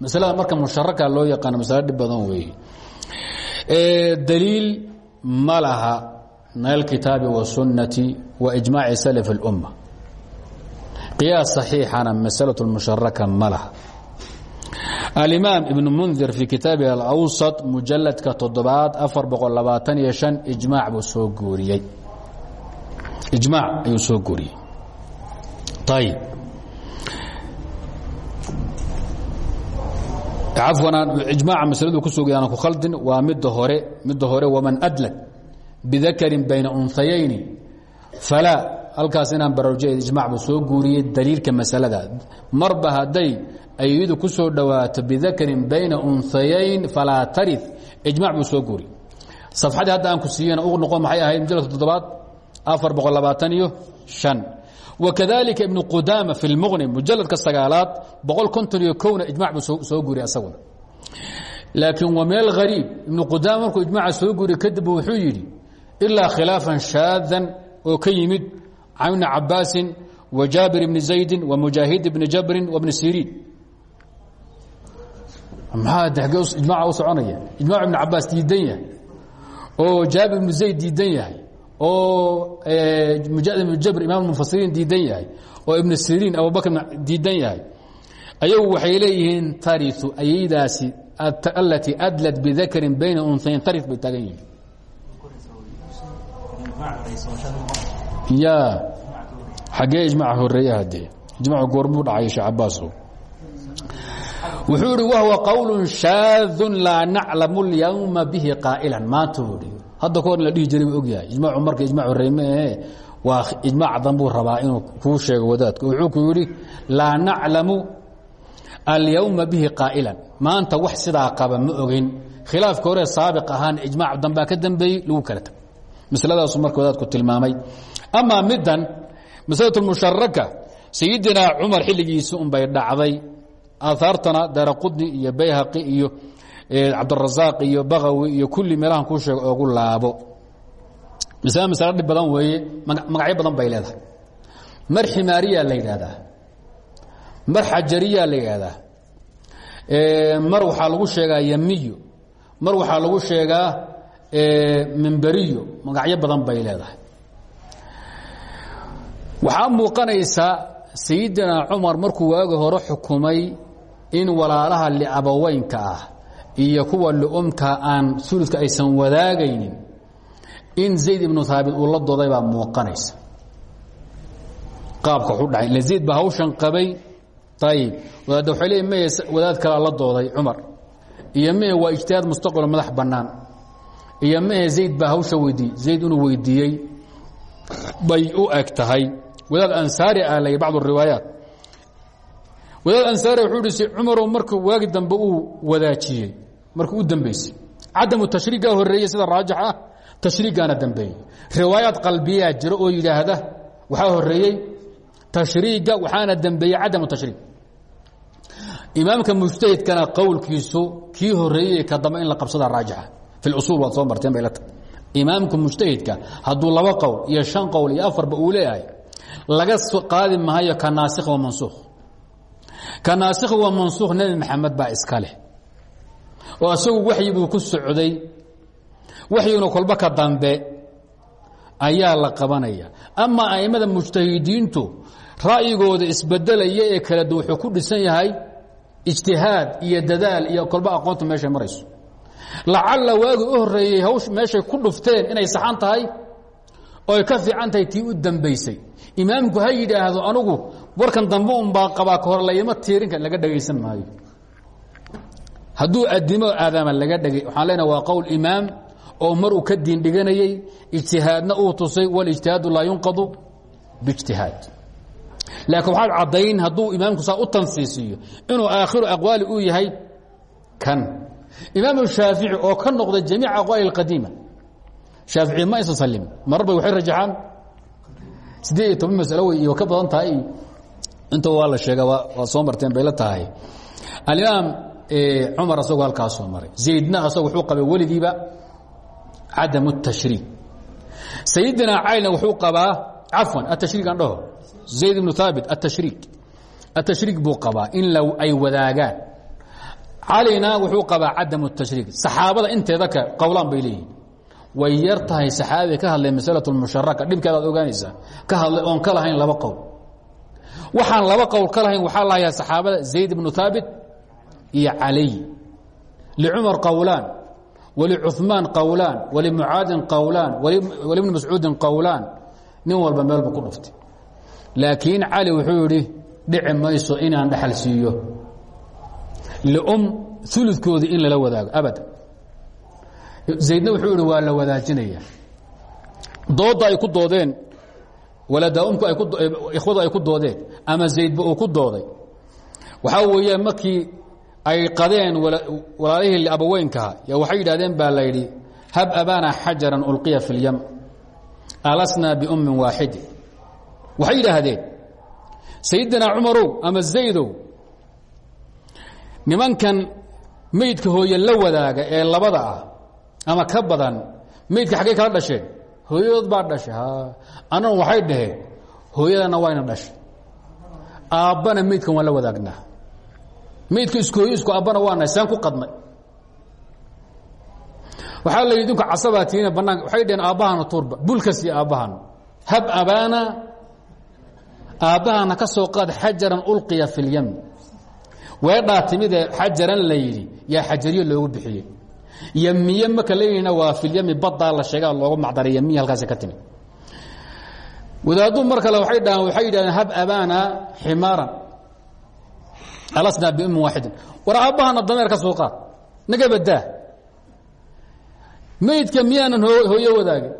Speaker 1: masalada marka musharaka loo yaqaano masale dhib badan weeye daliil ma laha min alkitaabi wasunnati wa ijmaaci salaf اlumma qiyaas saxiixana masalat musharaka ma alimaam ibn mundir fii kitaabihi alawsط mujaladka toddobaad ijmaac buu soo guuriyey. Ijmaac ayuu soo guuriyey. Ayb cafwan ijmaaca masladu ku sugay aanan ku khaldin waa midda hore midda hore waman adlag bidakarin bayna unhayayni falaa halkaas inaan baraarujiya ijmac buu soo guuriyey daliilka masalada. Marba hadday ayadu ku soo dhowaato bidakarin bayna unhayayn falaa tari ijmac buu soo guuriyey safxadii hadda aan ku siiyena u noqon maxay ahayd mujalladka toddobaad afar boqol labaatan iyo شhan wakadalika ibnu qudaama fi lmuqni mujaladka sagaalaad boqol konton iyo kowna ijmac buu soo guuriy asaguna. Laakiin waa meel hariib ibnu qudaama markuu ijmaca soo guuriy kadib wuxuu yidhi ilaa khilaafan shaadan oo ka yimid can ibni cabaasin wa jaabir bni zaydi wa mujaahid bni jabrin wa bni siriin maxaa ijmaaca u soconaya? Ijmac ibn cabaas diidan yahay. Oo jaabir ibnu zayd diidan yahay. Oo mujaahid ibnu jabr imaam mufasiriin diidan yahay. Oo ibnu siriin abubakr diidan yahay. Ayagu waxay leeyihiin tariu ayadaasi alatii adlat bidakrin bayna unhayn tari bay taagan yihiin. Ya xaggee ijmaca horreeya hadee ijmacu goormuu dhacay shee cabaaso wuxuu ihi wahwa qowl shaadu laa naclamu اlyawma bihi qaa'ilan. Maanta buu hi hadda la dhihi jiray buu ogyahay ijmacu marka ijmac horey maahe waa ijmaac danbuu rabaa inuu kuu sheego wadaadka wuxuu ku yidhi laa naclamu alyawma bihi qaa'ilan. Maanta wax sidaa qaba ma ogeyn khilaafka hore saabiq ahaan ijmaac danbaa ka dambeeyey lagu kala tag. Masaladaasu marka wadaadku tilmaamay. Amaa middan masalatu musharaka sayidinaa cumar xilligiisi unbay dhacday aahaartana daraqudni iyo bayhaqi iyo cabdirasaaq iyo bakawi iyo kulli meelahan kuu sheega oogu laabo. Masale masale dhib badan weeye magacyo badan bay leedahay. Mar ximaariya la yidhaahdaa. Mar mar waxaa lagu sheegaa yamiyo. Mar waxaa lagu sheegaa mimberiyo magacyo badan bay leedahay. Waxaa muuqanaysaa sayidina cumar markuu waagi hore xukumay in walaalaha liabaweynka ah iyo kuwa liumka aan uludka aysan wadaagaynin in zayd ibnu haabit uu la dooday baa muuqanaysa. Qaabka waxu dhacay. Ila zayd baa hawshan qabay. Ayib wadaadda waxay leeyiin maya wadaad kalaa la dooday cumar. Iyo mahe waa ijtihaad mustaqbalo madax bannaan. Iyo mahe zayd baa hawsha weydiiyey zayd inuu weydiiyey. Bay u eg tahay. Wadaad ansaari ah lay wadaad ansaari wuxuu hi cumarow markuu waagi dambe uu wadaajiyey markuu u dambeysay. Cadamu tashriigaa horeeyey sida raajix ah tashriigaana dambeeyey riwaayaad qalbiyaa jira oo yidhaahda waxaa horeeyey tashriiga waxaana dambeeyey cadamu tashriig. Imaamka mujtahidkana qowlkiisu kii horeeyey ka dambe in la qabsada raajixa fi usuul waad soo marteen bay la tahay imaamka mujtahidka hadduu laba qowl iyo shan qowl iyo afarba uu leeyahay laga qaadi maayo ka naasikh wa mansuukh ka naasikh wa mansuukh nebi maxamed baa iska leh. Oo isagu waxyi buu ku socday. Waxyiguna kolba ka dambe ayaa la qabanaya. Ama a'immada mujtahidiintu ra'yigooda isbedelaya ee kala du wuxuu ku dhisan yahay ijtihaad iyo dadaal iyo kolba aqoonta meeshay marayso. Lacalla waagi u horeeyey hawsh meeshay ku dhufteen inay saxan tahay oo ay ka fiican tahay tii u dambaysay imaamku ha yidhaahdo anugu warkan dambe unbaa qabaa ka hor layma tiirinka laga dhagaysan maayo. Hadduu adimo aadaama laga dhagay waxaan leenaha waa qowl imaam oo mar uu ka diin dhiganayey ijtihaadna uu tusay walijtihaadu laa yunqadu biijtihaad laakiin waxaad caddayn hadduu imaamku saa u tansiisiyo inuu aakhiru aqwaali uu yahay kan. Imaam shaafici oo ka noqday jamiic aqwaali اqadiima shaafici ma isa salim marar bay waxay siddeed iyo toban masalo wey iyo ka badan tahay inta waa la sheega waa soo marteen bay la tahay alimaam cumar asagoo halkaa soo maray zaydna asago wuxuu qabay weligiiba cadam الtashriik sayidina calina wuxuu qabaa cafwan atashriik aan dhaho zayd ibnu haabit atashriik atashriik buu qabaa in ay wadaagaan calina wuxuu qabaa cadam الtashriik saxaabada inteeda ka qowlaan bay leeyihin way yar tahay saxaabiga ka hadlay masalaة اmusharaka dhibkeedaad ogaanaysaa ka hadlay oon ka lahayn laba qowl waxaan laba qowl ka lahayn waxaa lahayaa saxaabada zayd ibnu haabit iyo caliy licumar qowlaan walicuثmaan qowlaan walimucaadin qowlaan walibni mascuudin qowlaan nin walba meelbu ku dhuftay laakiin cali wuxuu yidhi dhici mayso inaan dhexal siiyo lum uludkoodii in lala wadaago abada zaydna wuxuu ihi waa la wadaajinaya doodda ay ku doodeen waladaumku ikhwadu ay ku doodeen ama zaydba uu ku dooday. Waxaa weeyaan markii ay qadeen walaalihii abaweynkaha y waxay yidhahdeen baa la hab abana xajaran ulqiya fi اlyam alasnaa biummin waaxidi waxay yidhaahdeen sayidina cumarow ama zaydow nimankan meydka hooye la wadaaga ee labada ah ama ka badan meydka xaggay kala dhasheen hooyadood baa dhashay annana waxay dhaheen hooyadana wayna dhashay aabbana meydkan waan la wadaagnaa. Meydka isku hooyo isku aabbana waana saan ku qadnay. Waxaa la yidhi idinku casabaa tiina banaanka waxay dhaheen aabbahana tuurba bulkas iyo aabbahana hab abaana aabbahana ka soo qaad xajaran ulqiya fi اlyami weedhaa timidee xajaran la yidhi yaa xajariyo loogu bixiyey yamiye marka leeyihina waa filyami badaa la sheegaa loogu macdaray yamiye halkaasi ka timid wadaaddu mar kale waay dhahaan waxay yidhahdeen hab abaana ximaaran alasnaa biummin waaxidin. War aabbahana dameer ka soo qaad naga badaa meydka miyaanan hooyo wadaagin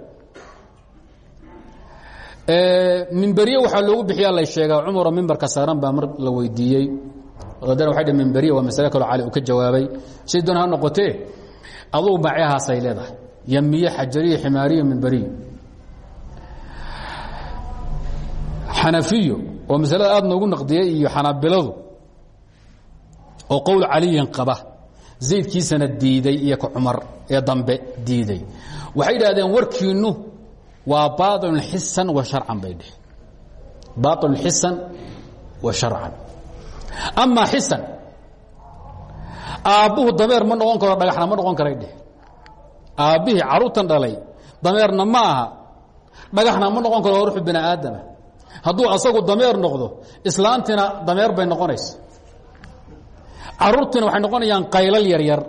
Speaker 1: mimberye waxaa loogu bixiyaa lay sheegaa cumaroo mimbarka saaran baa mar la weydiiyey. Dh mimberye waa masale kaloo cali uu ka jawaabay. Si doon ha noqotee adugu macyahaasay leedahay. Yamiye xajariyo ximaariyo mimberiyo xanafiyo oo masalada aad noogu naqdiyey iyo xanaabiladu oo qowl caliyin qaba zaydkiisana diiday iyo ka cumar ee dambe diiday. Waxay idhahdeen warkiinnu waa baailun xisan wa sharcan bay dheh baailun wa sharcan. Amaa xisan aabbuhu dameer ma noqon karo dhagaxna ma noqon karay dheh aabbihii carruurtan dhalay dameerna ma aha. Dhagaxna ma noqon karo ruuxu bini aadama. Hadduu asagu dameer noqdo islaantina dameer bay noqonaysa. Caruurtiina waxay noqonayaan qaylal yaryar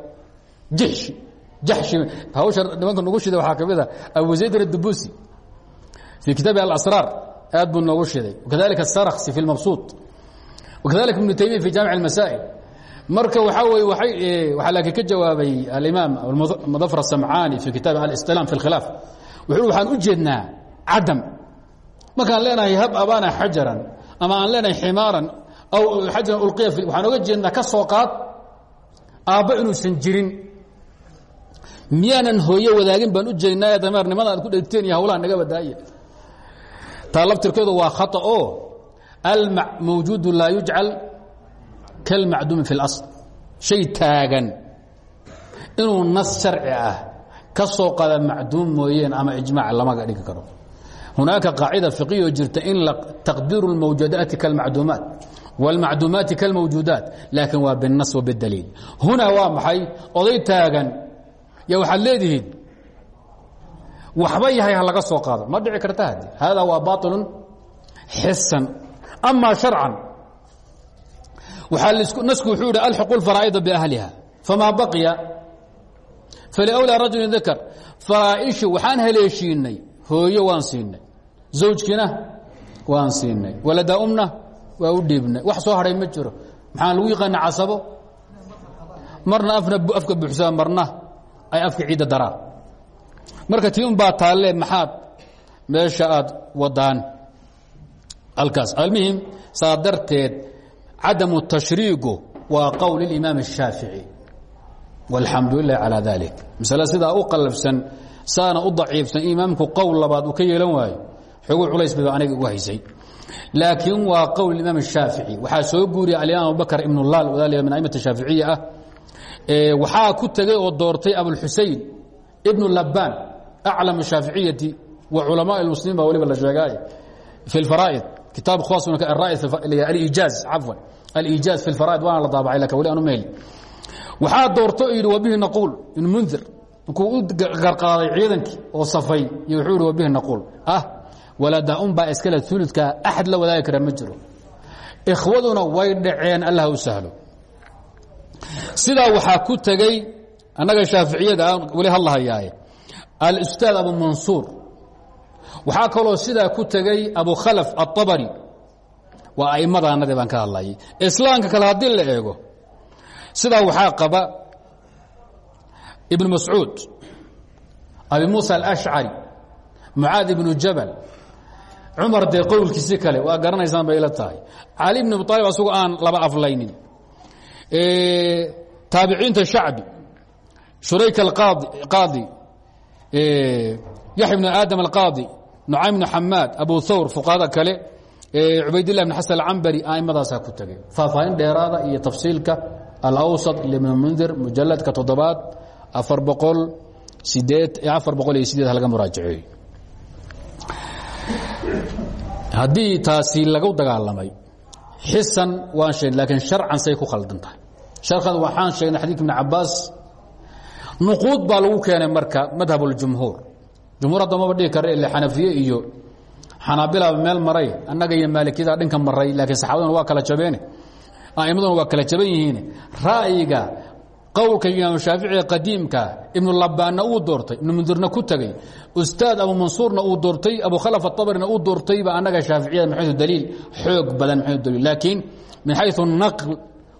Speaker 1: jixshi jaxshi hawsha nimanka nagu shiday waxaa ka mid a abu zayd adubusi fii kitaabi alasraar aad buu noogu shiday. Wakadalika asaraksi fi lmabsuud wakadalika ibnu taymiya fi jaamic almasaa'il marka waxaa weye waay waxaa laakiin ka jawaabay alimaam mudafar asamcaani fi kitaabi alistilaam fi اlkhilaaf wuxuu waxaan u jeednaa cadam. Markaan leenahay hab abaana xajaran ama aan leenahay ximaaran aw xajaran ulqiya waxaan oga jeednaa ka soo qaad aabba inuusan jirin. Miyaanan hooye wadaagin baan u jeednaa ee dameernimada aad ku dhegteen iyo hawlaha naga badaaya taa laftirkeedu waa khata oo almawjuudu laa yujcal kalmacduumi fi اlasl shay taagan inuu nas sharci ah ka soo qaada macduum mooyeen ama ijmaac lamaga dhigi karo hunaaka qaacida fiqiyo jirta in taqdiiru اlmawjudaati kalmacduumaat wاlmacduumaati kalmawjuudaat laakin waa biاnas wbidaliil hunaa waa maxay oday taagan ya waxaad leedihiin waxba yahay ha laga soo qaado ma dhici karta hadi hada waa baطilu xisan ama sharcan nasku wuxuu yidhi alxiqu اfaraa'ida biahliha famaa baqiya? Faliwlaa rajuli dakr faraa'ishi waxaan haleeshiinay hooyo waan siinay. Zawjkiina waan siinay. Walada umna waa u dhiibnay. Wax soo hadhay ma jiro. Maxaan lagu yaqaana casabo? Marna afna afka buuxsaa marna. Ay afka ciidda daraan marka tii un baa taalle maxaad meesha aad wadaan. Halkaas. Almuhim saa darteed cadamu tashriigu waa qowl اlimaam الshaafiعي wاlxamdu lilah calى dalik masale sidaa u qalabsan saana u daciifsan imaamku qowl labaad uu ka yeelan waayo xoguu culays bay aniga ugu haysay laakiin waa qowl imaam الshaafiعي waxaa soo guuriya alimaam abubakr ibn laal wadaaliga min aimata shaaficiya ah waxaa ku tegey oo doortay abulxusein ibnu labaan aclam الshaaficiyati wa culamaء اlmuslimiin ba waliba la sheegay fi اlfaraa'id kitaab khas aliijaaz cafwan. Aliijaaz fi اlfaraa'id waana la daabacay laakiin wali anu mehli waxaa doorto yidhi wabihi naquul. Ibn mundir markuu u garqaaday ciidankii oo safay iyo wuxuu yidhi wabihi naquul. Ah walada un baa iskale uludka axad la wadaagi kara ma jiro. Ikhwaduna way dhaceen allah u sahlo. Sidaa waxaa ku tegey annaga shaaficiyada weli hadlahayaaye alustaad abu mansuur waxaa kaloo sidaa ku tegey abu khalaf aلطabari waa aimadaanadii baan ka hadlayay islaamka kale haddii la eego sidaa waxaa qaba ibn mascuud abi muusa alashcari mucaad ibnu jabal cumar dee qowlkiisi kale waa garanaysaan bay la tahay. Cali bn abi aalib asagoo aan laba aflaynin. Taabiciinta shacbi shurayk qaadi yaxya bn aadam alqaadi nucaym bn xamaad abu thawr fuqahada kale cubaydillah bn xasan alcambari a'imadaasaa ku tegay faahfaahin dheeraada iyo tafsiilka alawsat libn mundir mujaladka toddobaad afar boqol sideed afar boqol iyo sideed halaga muraajaceeyo haddii taasi lagu dagaalamay xisan waan sheeg laakiin sharcan say ku khaldan tahay. Sharkan waxaan sheegnay xadiidka ibn cabaas nuquud baa lagu keenay marka madhab اljumhuur jumhuur hadda maba dhigi kare ile xanafiye iyo xanaabila meel maray annaga iyo maalikiyada dhinka maray laakiin saxaabaduna waa kala jabeene. A'imaduna waa kala jaban yihiin. Ra'yiga qowlka imaam shaafici qadiimka ibnu labaanna uu doortay ibnu mundirna ku tegey ustaad abu mansuurna uu doortay abu khalaf aطabrina uu doortayba annaga shaaficiyada min xayu daliil xoog badan min daliil. Laakiin min xayu naql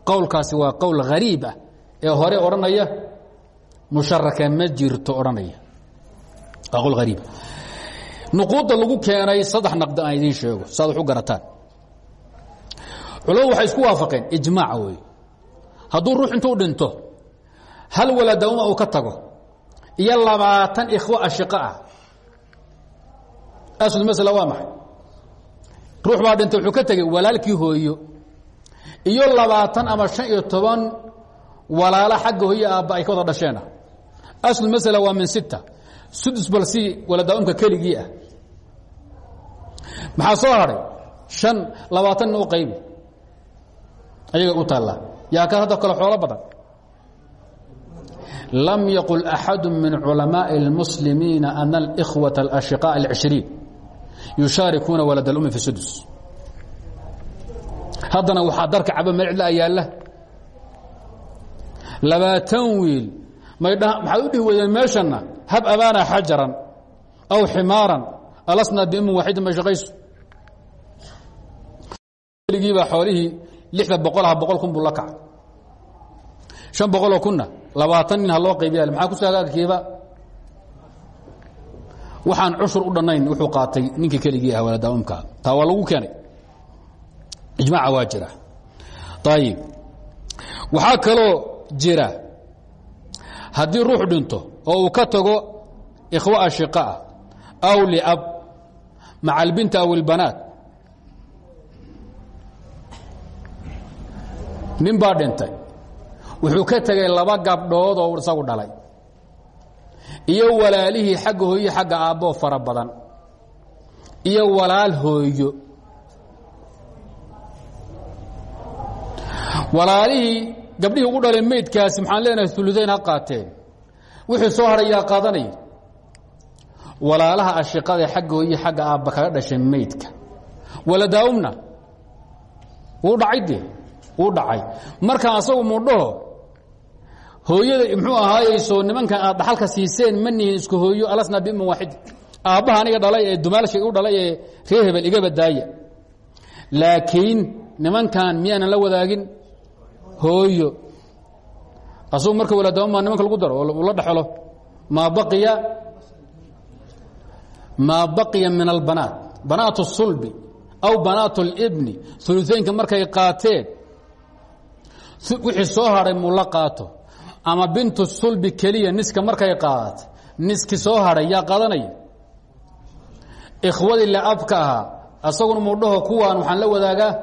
Speaker 1: qowlkaasi waa qowl hariib ah. Ee hore odhanaya musharaka ma jirto odhanaya hariib nuquudda lagu keenay saddex naqdi aan idiin sheego saad u garataan. Culamadu waxay isku waafaqeen ijmaaca wey hadduu ruux intuu dhinto hal waladawma uu ka tago iyo labaatan ikhwo ashiqo ah asl masla waa maxay? Ruux baa dhintay wuxuu ka tegey walaalkii hooyo. Iyo labaatan ama shan iyo toban walaalo xagga hooye aabba ka wada dhasheena. Asl masla waa min sita sudus balsi waladaawamka keligii ah maxaa soo hadhay shan labaatanna u qaybi ayaga u taallaa yaa ka hadda kale xoolo badan lam yaqul axadu min culamaaءi اlmuslimiina ana اlkhwaة اlashiqاء اlcishriin yushaarikuuna walad اlumi fi sudus haddana waxaa darka caba meel cidla yaalla labaatan wiil may maxaad u dhihi weydeen meeshanna hab abaana xajaran aw ximaaran alasna bimin waaxidin bay shaqayso ligiibaa xoolihii lixda boqol aha boqol kun buu la kacay shan boqoloo kunna labaatan nin ha loo qaybiya maxaa ku saagaagkiiba waxaan cushur u dhannayn wuxuu qaatay ninkii keligii ah waladaamka taa waa lagu keenay ijmaaca waa jira ayib waxaa kaloo jira haddii ruux dhinto oo uu ka tago ikhwa ashiqaah aw liab maca albinti aw ilbanaat nin baa dhintay wuxuu ka tegay laba gabdhood oo isagu dhalay iyo walaalihii xagga hooye xagga aabboo fara badan iyo walaal hooyo. Walaalihii gabdhihii ugu dhalay meydkaasi maxaan leenahay uludayn ha qaateen. Wixii soo hadhay yaa qaadanaya walaalaha ashiqada xagga hooye xagga aabba kaga dhashay meydka. Waladaa'umna wuu dhacay dee wuu dhacay. Markaan asagu muudhaho hooyada muxuu ahaayeyso nimankan aad dhaxalka siiseen ma isku hooyo alasna biman waaxid aabbaha aniga dhalay ee dumaalshay u dhalay ee reer hebel iga badaaya laakiin nimankan miyaanan la wadaagin hooyo asagu marka walaadama nimanka lagu daro oo la dhexelo maa baqiya maa baqiya min albanaat banaat الsulbi aw banaat اlbni uluaynka markay qaateen wixii soo hadhay muu la qaato ama bintu sulbi keliya niska markay qaadato niski soo hadhay yaa qaadanaya ikhwadii laabka ahaa asaguna muu dhaho kuwaan waxaan la wadaagaa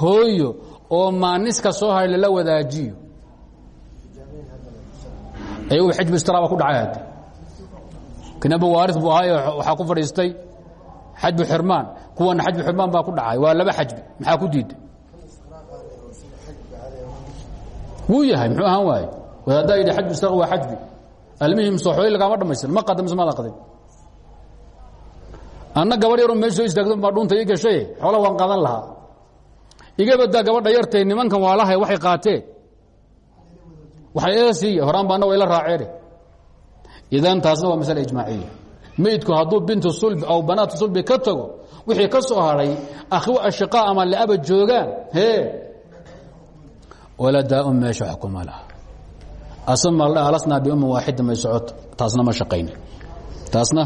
Speaker 1: hooyo oo maa niska soo hadhay lala wadaajiyo. Ayagu xajbu istiraaba ku dhacay hadde kinaba waaris buu ahaayo waxaa ku fadhiistay xajbu xirmaan. Kuwana xajbu xirmaan baa ku dhacay. Waa laba xajbi maxaa ku diiday wuu yahay muxuu ahaan waaye. Wadaaddaa yidhi xajbu istiraaq waa xajbi almihim soo xooli lagaama dhamaystirin. Ma qadam mise maada qadin. Anna gabadh yaroo meel soo istaagto baa dhuunta ii gashay. Xoola waan qadan lahaa iga badaa gabadha yartay nimankan waalahay waxay qaateen waxay eda siiya horaan ba annago ila raaceene idan taasna waa masale ijmaaciya. Meydku hadduu bintu sulbi aw banaatu sulbi ka tago wixii ka soo hadhay akhwo ashiqaa ama laaba joogaan hee waladaa'un meesha wax kuma laha. Asama la alasnaa biummin waaxida may socoto taasna ma shaqaynin. Taasna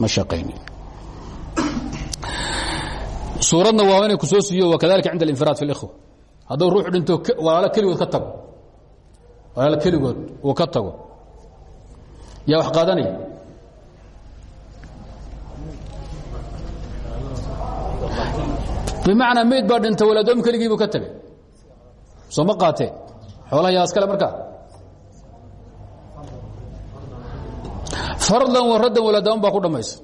Speaker 1: ma shaqaynin suuradna waa inay ku soo siiyo wakadalika cinda alinfiraad fi اlkhwa hadduu ruux dhinto walaalo keligood ka tago. Walaalo keligood uu ka tago. Yaa wax qaadanaya bimacnaa meyd baa dhinta walaadoom keligii buu ka tegay. Soo ma xoolaha yaa iskale markaa. Fardan wa raddan walaadoom baa ku dhammaysa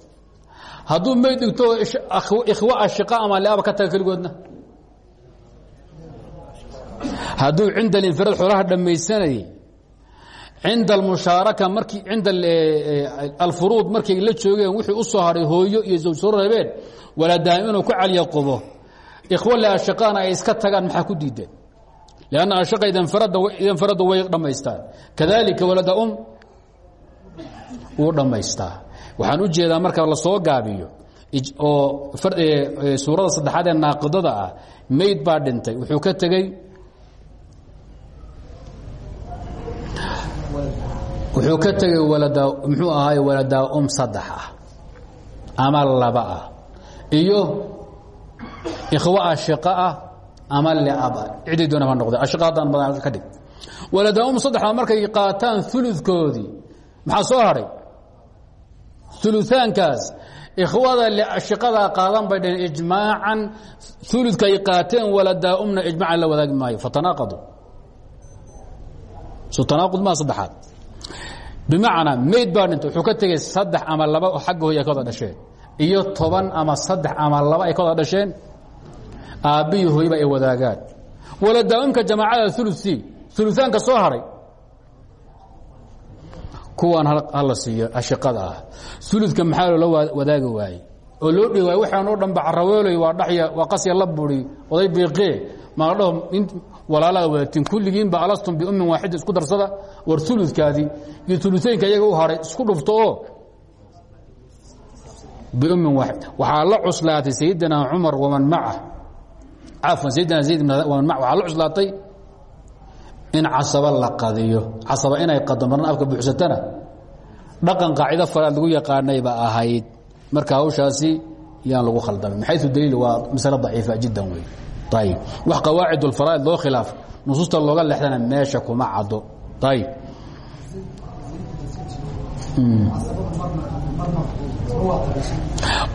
Speaker 1: hadduu mayd dhigto ikhwa ashiqa ama leaba ka taga keligoodna? Hadduu cinda alinfiraad xoolaha dhammaysanayay cinda almushaaraka markii cinda alfuruud markay la joogeen wixii u soo hadhay hooyo iyo soo reebeen walaadaam inuu ku caliya qubo. Ikhwo le ashiqaana ay iska tagaan maxaa ku diideen lanna ashiqa idanfarada way dhammaystaan. Kadalika walada um wuu dhammaystaa waxaan u jeedaa marka la soo gaabiyo oo suurada saddexaad ee naaqidada ah mayd baa dhintay. Wuxuu ka tegey wuxuu ka tegey walada muxuu ahaay waladaa um saddex ah ama laba ah iyo ikhwo ashiqa ah ama leab ah ciday doona ha noqde ashiqa haddaan badan ka dhig. Waladaa um saddexda markay qaataan uludkoodii maxaa soo hadhay uluaankaas ikhwada ashiqadaa qaadan bay dhaheen ijmaacan. Uludka ay qaateen waladaa umna ijmaacan la wadaagi maayo. Fatanaaqadu so tanaaqud maa saddexaad. Bimacnaa mayd baa dhintay wuxuu ka tegey saddex ama laba oo xagga hoy ay ka wada dhasheen. Iyo toban ama saddex ama laba ay ka wada dhasheen. Aabbiyi hooyba ay wadaagaan. Waladaa'imka jamaacada ulusi uluaanka soo hadhay kuwan hala siiyo ashiqada ah. Uludka maxaa loola wadaagi waaye oo loo dhi waay waxaan oo dhan ba caraweeley waa dhaya waa qasya la buri oday biiqee. Maadhaho walaalaad wadatin kulligiinba alastum biummin waaxida isku darsada. War uludkaadii iyo uluaynka iyaga u hadhay isku dhufto oo biummin waaxid waxaa la cuslaatay sayidina cumar waman maca cafwan sayidina zayd waman maca waxaa la cuslaatay in casaba la qadiyo. Casaba inay qado marna afka buuxsatana. Dhaqan qaacido falaad lagu yaqaanayba ahayd. Marka hawshaasi yaan lagu khaldamin min xayu daliil waa masale daciifa jiddan wey ayib wax qawaacid ulfaraa'id loo khilaaf nusuusta looga leexdana meesha kuma caddo. Ayib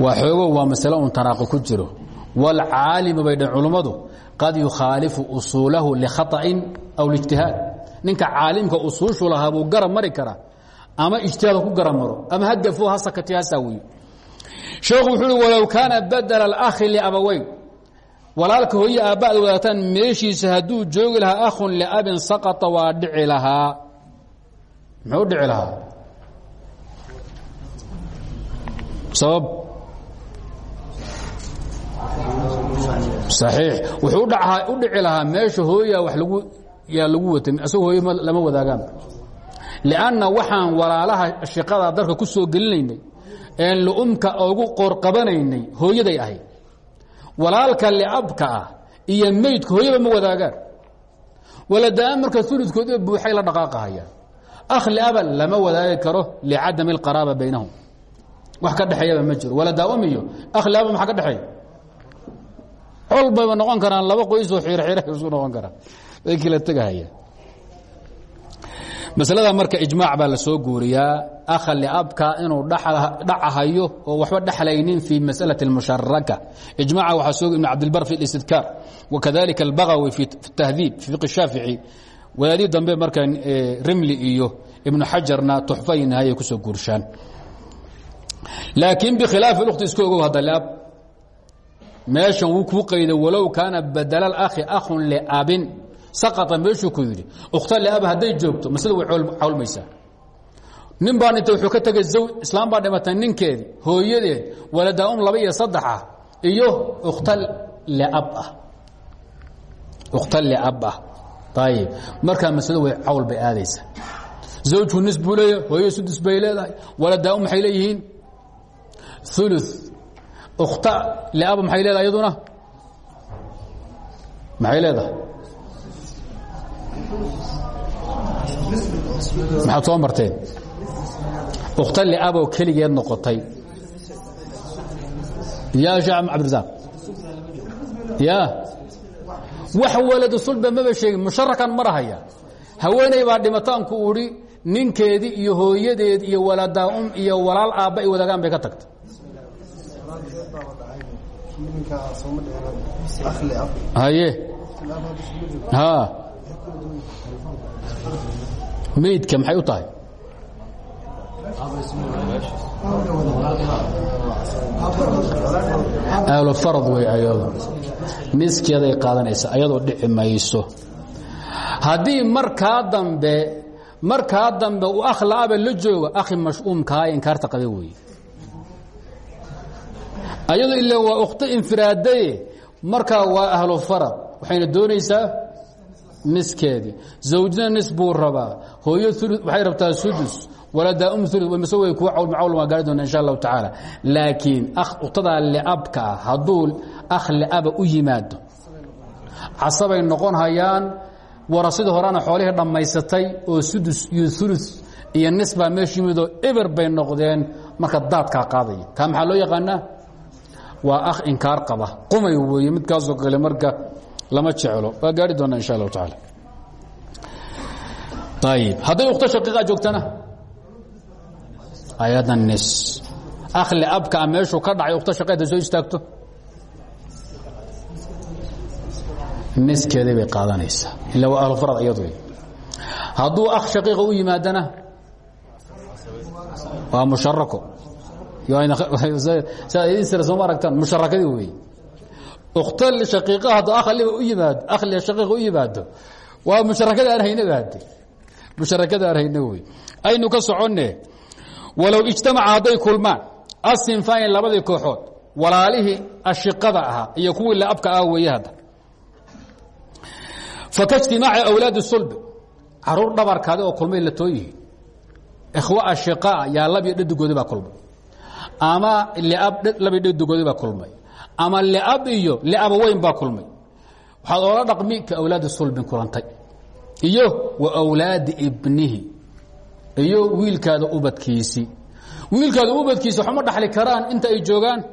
Speaker 1: waa xoogo waa masale un tanaaqu ku jiro. Wاlcaalimu bay dhn culummadu qad yukhaalifu usuulahu likhaطa'in aw lijtihaad ninka caalimka usuushu lahaa buu garab mari karaa ama ijtihaad ku garab maro ama ha gafo ha sakati ha saawiyo sheekhu wuxuu uhi walow kaana badla اlakhi liabaweyn walaalka hooye aabbaad wadaagtaan meeshiisa hadduu joogi lahaa akhun liabin saqطa waa dhici lahaa muxuu dhici lahaa sabab صaxiix wuxuu u dhici lahaa meesha hooya wa yaa lagu watay. Asagoo hooye lama wadaagaan. Lianna waxaan walaalaha shiqada dalka ku soo gelinaynay een lu'umka ugu qoorqabanaynay hooyaday ahayd. Walaalka liabka ah iyo meydka hooyaba ma wadaagaan. Waladaan marka uludkood buuxay la dhaqaaqahayaan akh liaba lama wadaagi karo licadami اlqaraaba baynahum. Wax ka dhexeeyaba ma jiro. Waladaawam iyo akh liaba maxaa ka dhexeeya col bayba noqon karaan laba qoysoo xiirxiira isku noqon karaan way kala tegahayaan masalada marka ijmaac baa la soo guuriyaa akha liabka inuu dhacahayo oo waxba dhexlaynin fi masأlaة اmusharaka ijmaca waxaa soo ibn cabdilbar fi اlistidkaar wakadalika albagawi fi tahdiib fi fiq الshaafici wadaadii dambe marka rimli iyo ibnu xajarna tuxfa iyo nihaaya kusoo guurshaan laakiin bikhilaafi اkhti iska ogow hadda liab meeshan wuu kuu qayday walow kaana badala اakhi akhun liabin saqطa meeshuu ku yidhi ukhta liab hadday joogto maslada way cawlmaysaa nin baa dhintay wuxuu ka tegay zawj islaam baa dhimatay ninkeedi hooyadeed waladaa um laba iyo saddex ah iyo ukhta liab ah. Ukhta liab ah. Ayib markaa maslada way cawl bay aadaysaa. Zawjku nis buu leeyahay hooyo sudus bay leedahay waladaa um maxay leeyihiin? Ulu ukhta liab maxay leedahay iyaduna? Maxay leedahay? Maxaad soo marteen? Ukhta liaboo keligeed noqotay. Ya sheekh cabdirasaaq ya. Wax waladu sulba maba sheegin musharakan ma dhahaya haweeney baa dhimataanku udhi ninkeedii iyo hooyadeed iyo waladaa um iyo walaal aabba ay wadaagaan bay ka tagtay haye. Ha. Maydka maxay u tahay? Ahlufarad wey ayado niskeeday qaadanaysa ayadoo dhici mayso. Haddii markaa dambe markaa dambe uu akh la-aba la joogo akhi mash'uumkaa inkaarta qabe weeye ayado ila waa ukhto infiraadaye markaa waa ahlu farad. Waxayna doonaysaa niskeedii zawjna nis buu rabaa. Hooyo waxay rabtaa sudus. Waladaa um ulu mise way kuwa cawl macawl waa gaari doona insha allahu tacaala. Laakiin ukhtadaa liabka ah hadduu akh liaba u yimaado casabay noqon hayaan warasidii horena xoolihii dhammaysatay oo sudus iyo ulu iyo nis baa eber bay noqdeen marka daadkaa qaadaya. Kaa maxaa loo yaqaanaa waa akh inkaar qaba. Qumay weeye midkaasoo kale marka lama jeclo. Waa gaari doonaa insha allahu tacaala. Ayib hadday ukhto shaqiiqa joogtana? Ayada nis. Akhli abka a meeshuu ka dhacay ukhto shaqeeda soo istaagto? Niskeedii bay qaadanaysaa. Ila waa ahlufarad iyadu hadduu akh shaqiiqa u yimaadana waa musharako (laughs) sira sooma aragtaan musharakadii wey ukhta shaqiiqa hadduu akhliba u yimaado akhli shaqiiqa u yimaado. Waa musharakada aan hayna baade musharakada aan hayna wey aynu ka soconne walow ijtamaca hadday kulmaan asinfaani labadii kooxood walaalihii ashiqada ahaa iyo kuwii laabka ah weeye hadda. Fakاجtimaaci awlaadi sulbi carruur dhabarkaadi oo kulmay la too yihiin ikhwa ashiqaa yaa labiyo dhadigoodi baa kulmay ama ab labadhe dugooda baa kulmay. Ama lab iyo labaweyn baa kulmay. Waxaad oola dhaqmi ka awlaadi sulbin kulantay iyo wa awlaadi ibnihi. Iyo wiilkaada ubadkiisii wiilkaada ubadkiisi waxuma dhaxli karaan inta ay joogaan.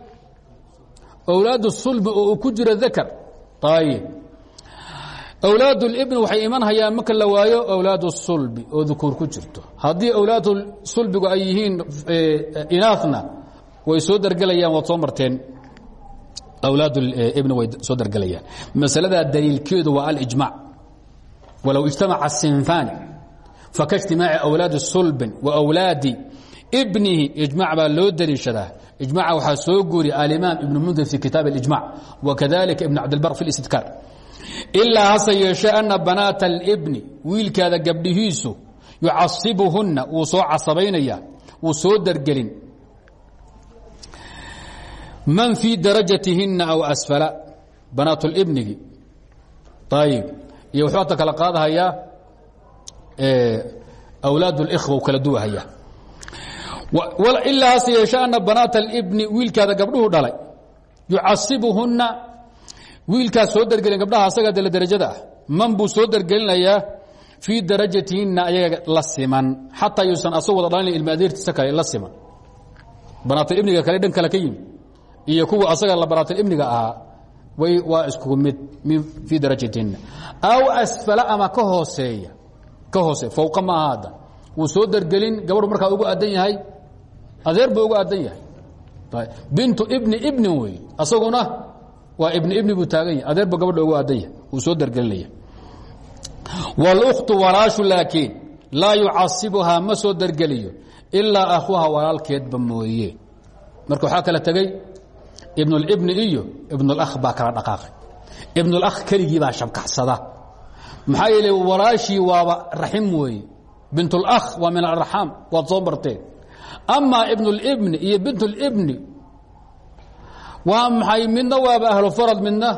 Speaker 1: Awlaadu sulbi oo ku jiro dakar ayib awlaad libni waxay imanhayaan marka la waayo awlaad sulbi oo dukuur ku jirto. Haddii awlaad sulbigu ay eh, eh, way soo dargelayaan waad soo marteen. Awlaad eh, ibn way soo dargelayaan masaladaa daliilkeedu waa alijmac walow ijtamaca sinfaani fakajtimaaci awlaadi sulbin wa awlaadi ibnihi ijmac baa loo daliishadaa. Ijmaca waxaa soo guuriy alimaam ibn mundir fi kitaab اlijmac wakadalika ibn cabdilbar fi istidkaar. Ilaa hase yeeshee ana banaata alibni wiilkaada gabdhihiisu yucasibuhunna wuu soo casabaynaya wuu soo dargelin man fii darajatihinna aw asfala banaatulibnigi ayib iyo wuxuu hadda kala qaadahayaa awlaad اlkhwa u kala duwahaya ilaa hase yeeshee ana banaata alibni wiilkaada gabdhuhu dhalay yucasibuhunna wiilkaas soo dergelin gabdhaha asaga dele derajada ah man buu soo dergelinayaa fii darajatihinna ayaga la siman xataa yuusan asag wada dhalin ilma adeertiisa kale la siman banaatilibniga kale dhan kale ka yimi iyo kuwa asaga la banaatilibniga ahaa waa isku mid fii darajatihinna aw asfala ama ka hooseeya ka hoose fowqa ma aha hadda wuu soo dergelin gabadhu markaa ugu adan yahay adeer buu ugu adan yahay. Bintu ibni ibnin wey asaguna waa ibn ibni buu taagan yahy adeerba gabadha ugu aadanya wuu soo dergelinaya wاlkhtu walaashu laakiin laa yucasibuhaa ma soo dergeliyo ilaa akhuha walaalkeedba mooye. Marka waxaa kala tegey ibnulcibni iyo ibnulakh baa kala dhaqaaqay. Ibnulakh keligiibaa shabkaxsada. Maxaa yeele walaashii waaba raxim weeye. Bintulakh waa min alarxaam waad soo barteen. Amaa ibnulibni iyo bintulibni waa maxay midna waaba ahlu farad midna?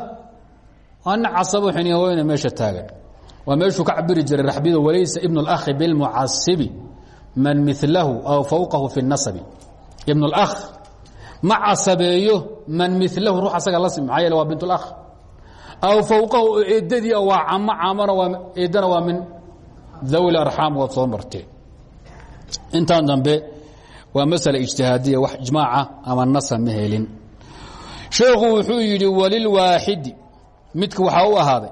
Speaker 1: Ana casabo xinihaweyne meesha taagan. Waa meeshuu ka cabiri jiray raxbidu walaysa ibnulakhi bilmucasibi man milahu aw fawqahu fi nasabi. Ibnulakh ma casabeeyo man milahu ruux asaga la sim maxaa yeele waa bint اlakh aw fawqahu eedadii waa camo camona waa eedana waa min dawi arxaam waad soo marteen dambe waa masale ijtihaadiya wax ijmaaca ama nasa ma helin. Sheekhu wuxuu yidhi walilwaaxidi midka waxaa u ahaaday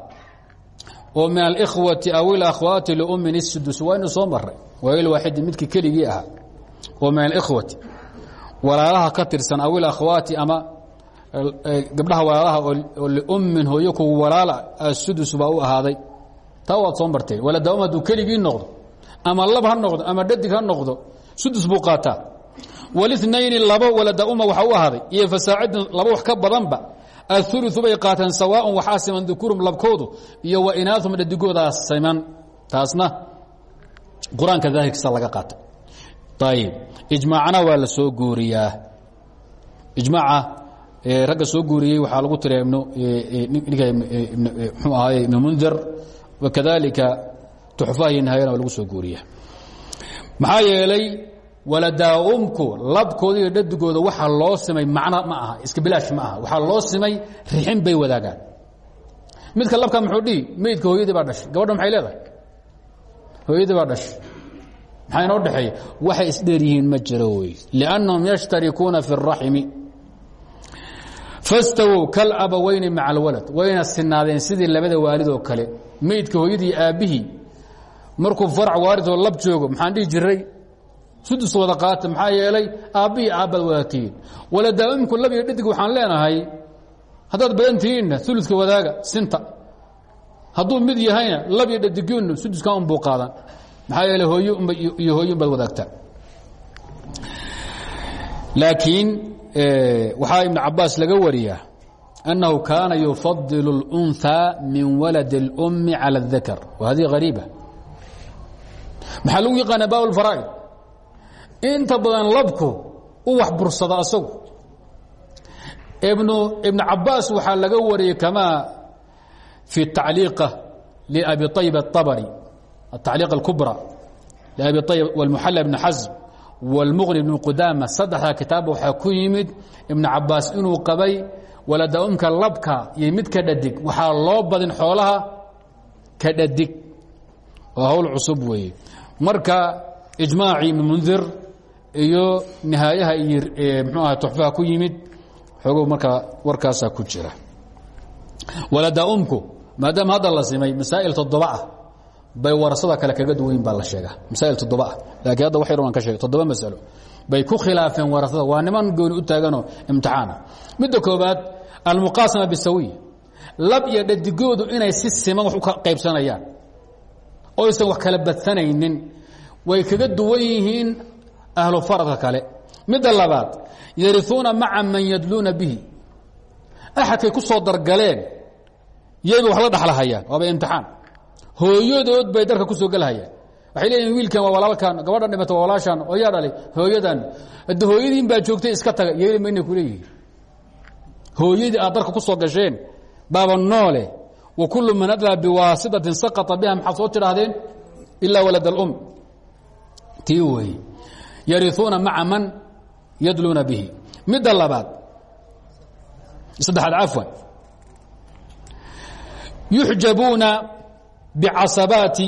Speaker 1: oo min alkhwati aw ilakhwaati liummin isudus waynu soo maray walilwaaxidi midkii keligii ahaa oo min alikhwati walaalaha ka tirsan aw ilakhawaati ama e, gabdhaha walaalaha oo liummin hooyo kugu walaala asudus baa u ahaaday. Taa waad soo marteen waladaawam hadduu keligii noqdo ama lab noqdo ama dhadig ha noqdo sudus buu qaataa. Walitnayni labo waladauma waxa u ahaaday. Iyo fasaacadin laba wax ka badanba auluثu bay qaateen sawaaءun waxaa siman dukurum labkoodu iyo wa inaahum dhadigoodaa siman. Taasna qur'aanka laga qaatay ayib ijmaacna waa la soo guuriyaa. Ijmaaca ragga soo guuriyey waxaa lagu tiriya mxuu ahaay ibn mundir wakadalika tuxfaha iyo nihaayana waa lagu soo guuriya maxaa yeelay waladaa'umku labkooda iyo dhadigooda waxaa loo simay macno ma aha iska bilaash ma aha. Waxaa loo simay rixin bay wadaagaan. Midka labka muxuu dhihi meydka hooyadii baa dhashay. Gabadha maxay leedahay? Hooyadii baa dhashay maxaa inoo waxay isdheer ma jiro wey. Liannahum yashtarikuuna fi اraximi fastawow kalabaweyni maca alwalad wayna sinaadeen sidii labada waalid oo kale. Meydka hooyadii aabbihii. Markuu farac waalidoo lab joogo maxaan dhihi jiray? Sudus wada qaata maxaa yeelay aabbihii aabbaad wadaatihiin waladaa'imku lab iyo dhadig waxaan leenahay haddaad badan tihiinna wadaaga sinta. Hadduu mid yahayna lab iyo dhadigiinnu suduskan unbuu qaadan maxaa yeele hooyo iyo hooyo unbaad wadaagtaa laakiin waxaa ibn cabaas laga wariyaa أنhu kaana yufadil الأnثى min walad الأmi calى الذakr وhadihi غariiba maxaa lagu yaqaana bab الفaraa'id inta badan labku u wax bursada asagu ibn ibn cabaas waxaa laga wariyey kama fi tacliiqa لأbi طayb الطabri التacliiq الكubrى لأbi طayb والمحلى بن xaزm والmغني بن qudama saddexdaa kitaabba waxaa ku yimid ibn cabaas inuu qabay waladaumka labka iyo mid ka dhadig waxaa loo badin xoolaha ka dhadig oo hawl cusub weeye marka ijmaacii ibn mundir iyo nihaayaha iyo mxuu aha tuxfaha ku yimid xoogow markaa warkaasaa ku jira waladaumku maadaama hadda la simay masaa'il toddoba ah bay warasada kale kaga duwayin baa la sheegaa. Masaa'il toddoba ah. Laakiin hadda wax yar aan ka sheegay. Toddoba masalo. Bay ku khilaafeen warasada. Waa niman gooni u taaganoo imtixaana. Midda koobaad almuqaasama bisawiya lab iyo dhadigoodu inay si siman wax u qaybsanayaan. Oysan wax kala badsanaynin. Way kaga duwan yihiin ahlu faradka kale. Midda labaad yariuuna maca man yadluuna bihi. Axadkay ku soo dargaleen yayba wax la dhaxlahayaan waaba imtixaan hooyadood bay darka ku soo gelhayaan waxay leeyihiin wiilkan waa walaalkan gabadhan dhimata waa walaashan oo yaa dhalay hooyadan. Hadde hooyadiin baa joogtay iska taga. Yeeli mayna ku leeyihiin. Hooyadii aad darka ku soo gasheen baaba noole wa kullu man adlaa biwaasitatin saqata biha maxaad soo tidhaahdeen? Walad alum tii wey yariuuna maca man yadluuna bihi. Midda labaad. Saddexaad cafwan yuxjabuuna bicasabaati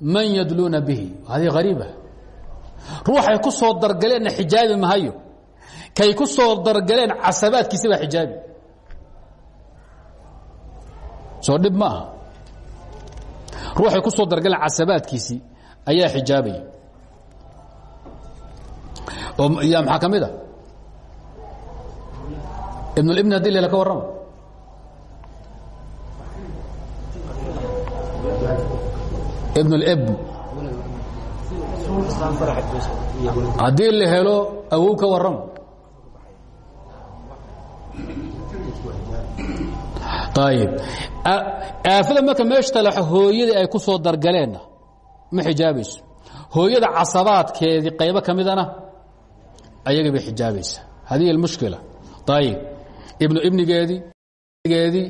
Speaker 1: man yadluuna bihi hadi hariiba ruuxay ku soo dargaleenna xijaabi mahayo kay ku soo dargaleen casabaadkiisi baa xijaabi soo dhib ma aha ruuxay ku soo dargaleen casabaadkiisii ayaa xijaabaya oo ya maxaa ka mid a ibnulibni haddii lela ka warrama ibn اlbn haddii la helo awow ka warramo ayib aafada marka meesha talaxo hooyadii ay ku soo dargaleenna ma xijaabayso hooyada casabaadkeedii qaybo ka midana ayaga bay xijaabaysa hadihi اlmushkila ayib ibnu ibnigeedii geedii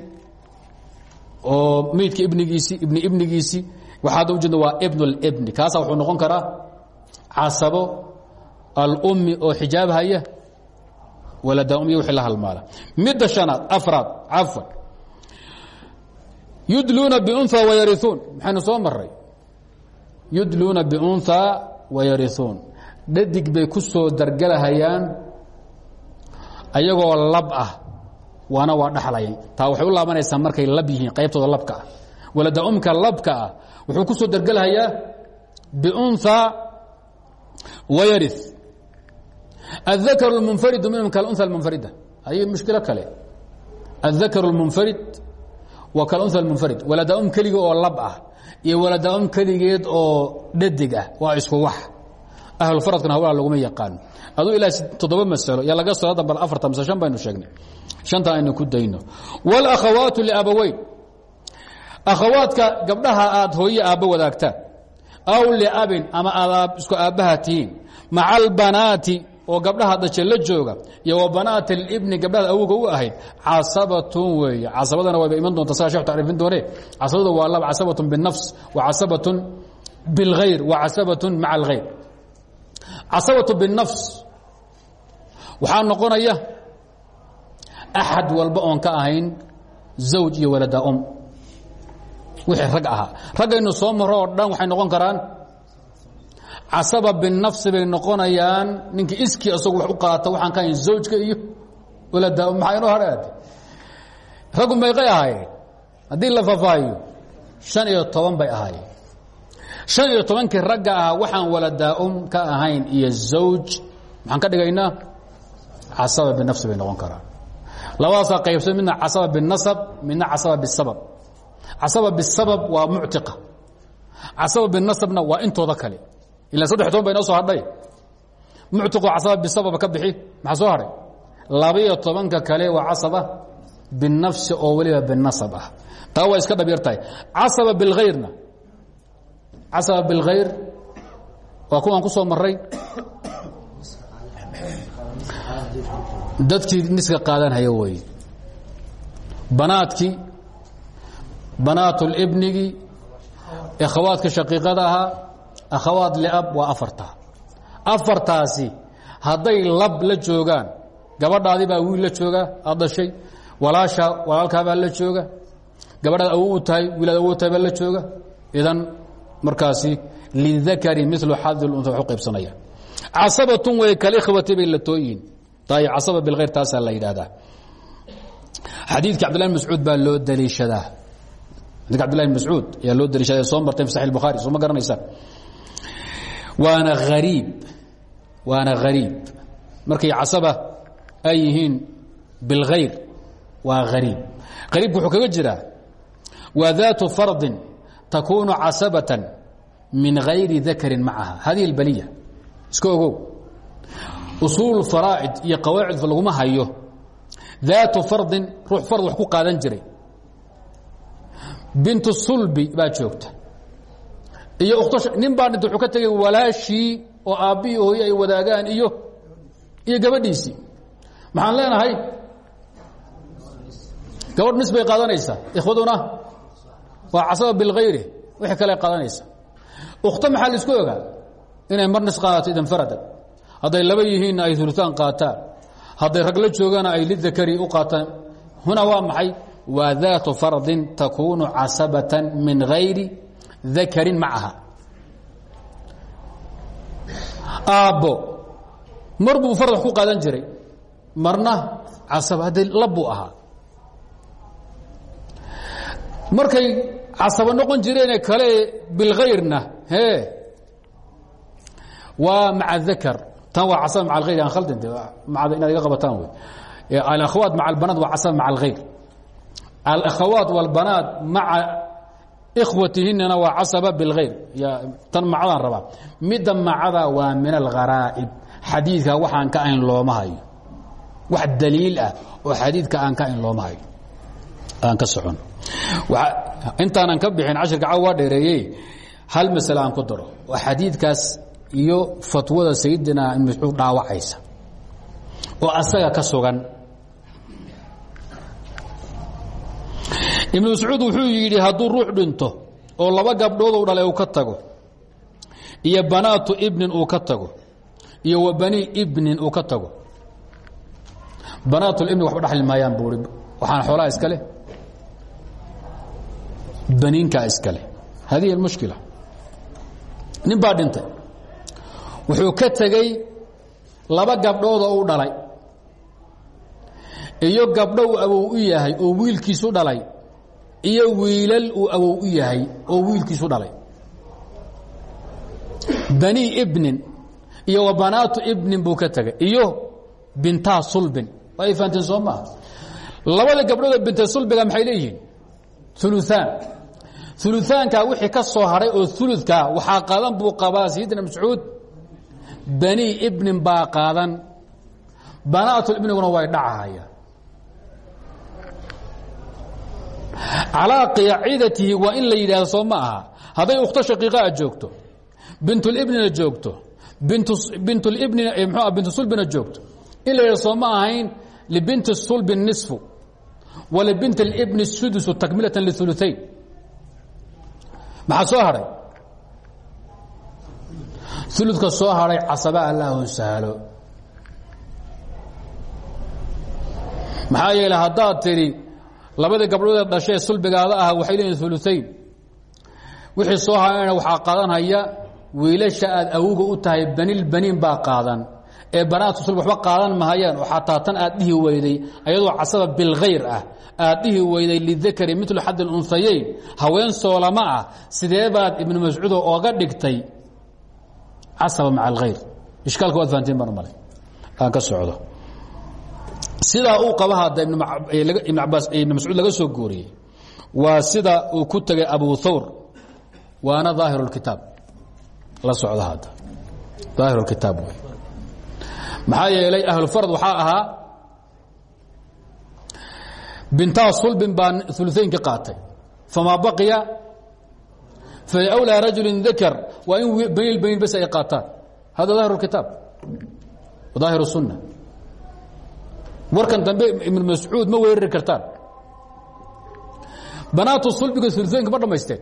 Speaker 1: oo meydka ibnigiisii ibni ibnigiisii waxaad ujeedna waa ibn اlbni kaasa wuxuu noqon karaa casabo alummi oo xijaab haya waladaa umya wixii la halmaala midda shanaad afraad cafwan yudluuna biunha wayariuun maxaynu soo maray yudluuna biunhaa wayariuun dhadig bay ku soo dargalahayaan ayagoo lab ah waana waa dhaxlayay taa waxay u laabanaysaa markay lab yihiin qaybtooda labka ah. Umka labka ah, wuxuu ku soo dergelhayaa biunثى wayari الذakr الmunfaridu minhum kalunثى اmunfarida ay mushkilo kale الذakr الmunfarid waa kalunثى اmunfarid walada um keliga oo lab ah iyo walada um keligeed oo dhadig ah waa isku wax ahlulfaradkana hawlaha laguma yaqaano aduu ilaa toddoba masalo yaa laga soo dambal afarta mise shan baynu sheegnay shantan aynu ku dayno wاlakhawaatu liabaweyn akhawaadka gabdhaha aad hooye aabbo wadaagtaan aw liabin ama aad isku aabbaha tihiin maca albanaati oo gabdhaha dashe la jooga iyo wa banaat اlibni gabdhaha awowga u ahayd casabatun weeye casabadana wayba iman doonta saa shekh tacriifin doone casabada waa laba casabatun biالnafs wa casabatun biاlghayr wa casabatun maca اlghayr casabatu biالnafs waxaa noqonaya axad walba oon ka ahayn zawj iyo walada um wixii rag ahaa. Raggaynu soo maro oo dhan waxay noqon karaan casaba binafsi bay noqonayaan ninkii iskii isagu wax u qaata waxaan ka hayn zawjka iyo walada. Maxaa inoo hadhaade raggu mayqay ahaayeen. Haddii la faafaahiyo shan iyo toban bay ahaayeen. Shan iyo tobankii ragga ahaa waxaan waladaa'um ka ahayn iyo zawj. Maxaan ka dhigaynaa? Casaba binafsi bay noqon karaan. Labadaasaa qaybsay midna casaba binasab midna casaba bisabab casaba bisabab waa muctiqa. Casaba binasabna waa intooda kale. Ila saddex toban ba soo hadhay. Muctiqoo casaba bisabab ka bixi maxaa soo hadhay? Labaiyo tobanka kale waa casaba binafsi oo weliba binasab ah. Taa waa iska dhabyar tahay. Casaba bilayrna casaba bilkhayr waa kuwaan ku soo maray dadkii niska qaadanhaya weeye. Banaadkii banaatulibnigii akhawaadka shaqiiqada ahaa akhawaad liab waa afarta. Afartaasi hadday lab la joogaan gabadhaadii baa wiil la jooga aad dhashay walaasha walaalkaabaa la jooga gabadhaad awow u tahay wiilaad awow tahay la jooga idan markaasi lidakari milu xadi lunsa wax u qaybsanaya. Casabatun way kalikhwati bay la tooyihin ay casaba bilkhayr taasaa la yidhaahdaa. Xadiidka cabdillahi mascuud baa loo daliishadaa xadidka abdillahi mascuud ayaa loo daliishada soo martay fi saxi bukhaari soo ma garanaysaan? Waana hariib waana hariib markay casaba ay yihiin bilkhayr waa hariib hariibku wuxuu kaga jiraa waa daatu fardin takuunu casabatan min gayri dakarin macaha hadihi اlbaliya iska ogow. Usuul faraa'id iyo qawaacid laguma hayo. Daatu fardin ruux fard wax ku qaadan jiray bintu sulbi baa joogta. Iyo nin baa dhinta wuxuu ka tegay walaashii oo aabbihii hooye ay wadaagaan iyo iyo gabadhiisii. Maxaan leenahay? Gabadh nis bay qaadanaysaa ikhwaduna waa casaba bilkhayri wixii kale qaadanaysa ukhto maxaa la isku ogaa? Inay mar nis qaadato idanfaradan hadday laba yihiinna ay ulutaan qaataan. Hadday rag la joogana ay lidakari u qaataan. Huna waa maxay waa daatu fardin takuunu casabatan min gayri dakarin macaha aabbo mar fard ku qaadan jiray. Marna casab haddii lab buu markay casabo noqon jireene kale bilkayrna e waa maca dakar tan waa casaba maca alkhayr aan khaldinte maada inaad iga qabataan wey. Alakhawaat maca albanaat waa casaba maca alkhayr alakhawaat walbanaat maca ikhwatihinana waa casaba bilkhayr tan macadaan rabaa midda macada waa min algharaa'ib xadiidka waxaan ka ayn looma hayo wax daliil ah oo xadiidka aan ka ayn looma hayo aan ka socon intaanan ka bixin cashirka caw waa dheereeyey hal masale aan ku daro waa xadiidkaas iyo fatwada sayidina ibn mascuud dhaawacaysa oo asaga ka sugan ibnu mascuud wuxuu yidhi hadduu ruux dhinto oo laba gabdhood u dhalay uu ka tago iyo banaatu ibnin uu ka tago iyo wa bani ibnin uu ka tago. Banaatulibni waxba dhaxli maayaan buui waxaan xoolaha iska leh baniinkaa iska leh hadihi اlmushkila nin baa dhintay wuxuu ka tegey laba gabdhoodoo u dhalay iyo gabdho uu u yahay oo wiilkiisu dhalay iyo wiilal uu awow u yahay oo wiilkiisu dhalay. Bani ibnin iyo wa banaatu ibnin iyo bintaa sulbin. Waa ay fahanteen labada gabdhoodoo binta sulbiga maxay leeyihiin? Uluaan uluaankaa wixii ka soo hadhay oo uludkaa waxaa qadan buu qabaa sayidina mascuud. Bani ibnin baa qaadan. Banaatulibniguna way dhacahaya calaa qaacidatihi waa in la yidhahdo soo ma aha. Hadday ukhto shaqiiqaa joogto bintulibnina joogto bintulibnina mxu bintu sulbina joogto. In la yidhahdo soo ma ahayn libinti nisfu walibinti اlibni sudusu takmilatan liuluayn maxaa soo hadhay uludka soo hadhay casaba allahu sahlo maxaa yeele haddaad tidhi labadii gabdhoodee dhashee sulbigaada ah waxay leeyihiin uluayn wixii soo hadhayna waxaa qaadanhaya wiilasha aad awowga u tahay banilbaniin baa qaadan. Ee banaatu sulb waxba qaadan mahayaan oo xataa tan aad dhihi weyday ayadoo casaba bilkhayr ah. Aad dhihi weyday lidakari milu xad اlunhayayn haween soolama ah sidee baad ibnu mascuudo ooga dhigtay? Casaba maca alkhayr ishkaalka waad fahantiin baan aan ka socdo sidaa uu qaba hadda ibn abaas ibn mascuud laga soo guuriyey waa sida uu ku tegay abu thawr waana daahir اkitaab la socda hadda daahir اkitaab wey maxaa yeelay ahlufard waxaa ahaa bintaa sulbin baa uluaynki qaatay famaa baqiya falwlىa rajuli dakar waa in baniil baniil bas ay qaataan hada daahir اkitaab daahir الsunna warkan dambe ibn mascuud ma weerari kartaan. Banaatu sulbiga ulooyinka ma dhammaysteen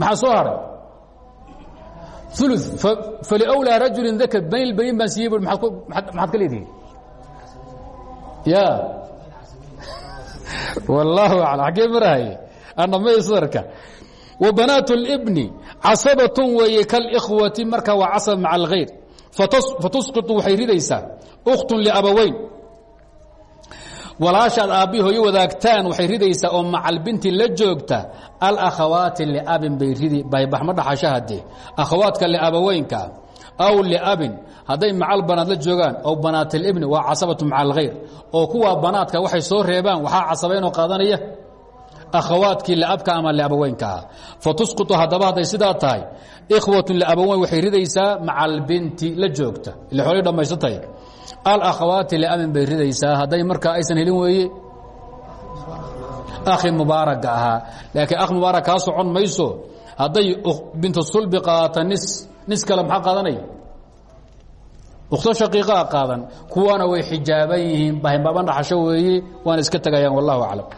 Speaker 1: maxaa soo haray? Ulu falwlaa rajuli akr bayn banin baan siiyey bu maxaad ka leedihiin? Ya. (laughs) Wallaahu alam xaggee marahaye anna maysarka wa banaat اlbni casabat weeye kalkhwati marka waa casab maca alkhayr fatusqiطu waxay ridaysaa ukhtun liabawayn walaashaad aabbii hooyo wadaagtaan waxay ridaysaa oo macalbinti la joogta alakhawaati liabin bay ridi baybaxma dhaxashahadee akhawaadka liabaweynka aw liabin hadday macal banaad la joogaan ow banaatilibni waa casabatu maca alkhayr oo kuwaa banaadka waxay soo reebaan waxaa casabaynoo qaadanaya. Akhawaadkii liabka ama liabaweynkaa fatusqitu haddaba hadday sidaa tahay ikhwatu liabaweyn waxay ridaysaa maca albinti la joogta. Ile xoolay dhammaysatay alakhawaati liabin bay ridaysaa. Hadday markaa aysan helin weeye akhi mubaaraga ahaa. Laakiin akh mubaarak kaa socon mayso. Hadday bintu sulbi qaadata nis nis kale maxaa qaadanaya ukhto shaqiiqaa qaadan. Kuwaana way xijaaban yihiin bahimbaban dhaxasho weeye waana iska tegayaan wallahu aclam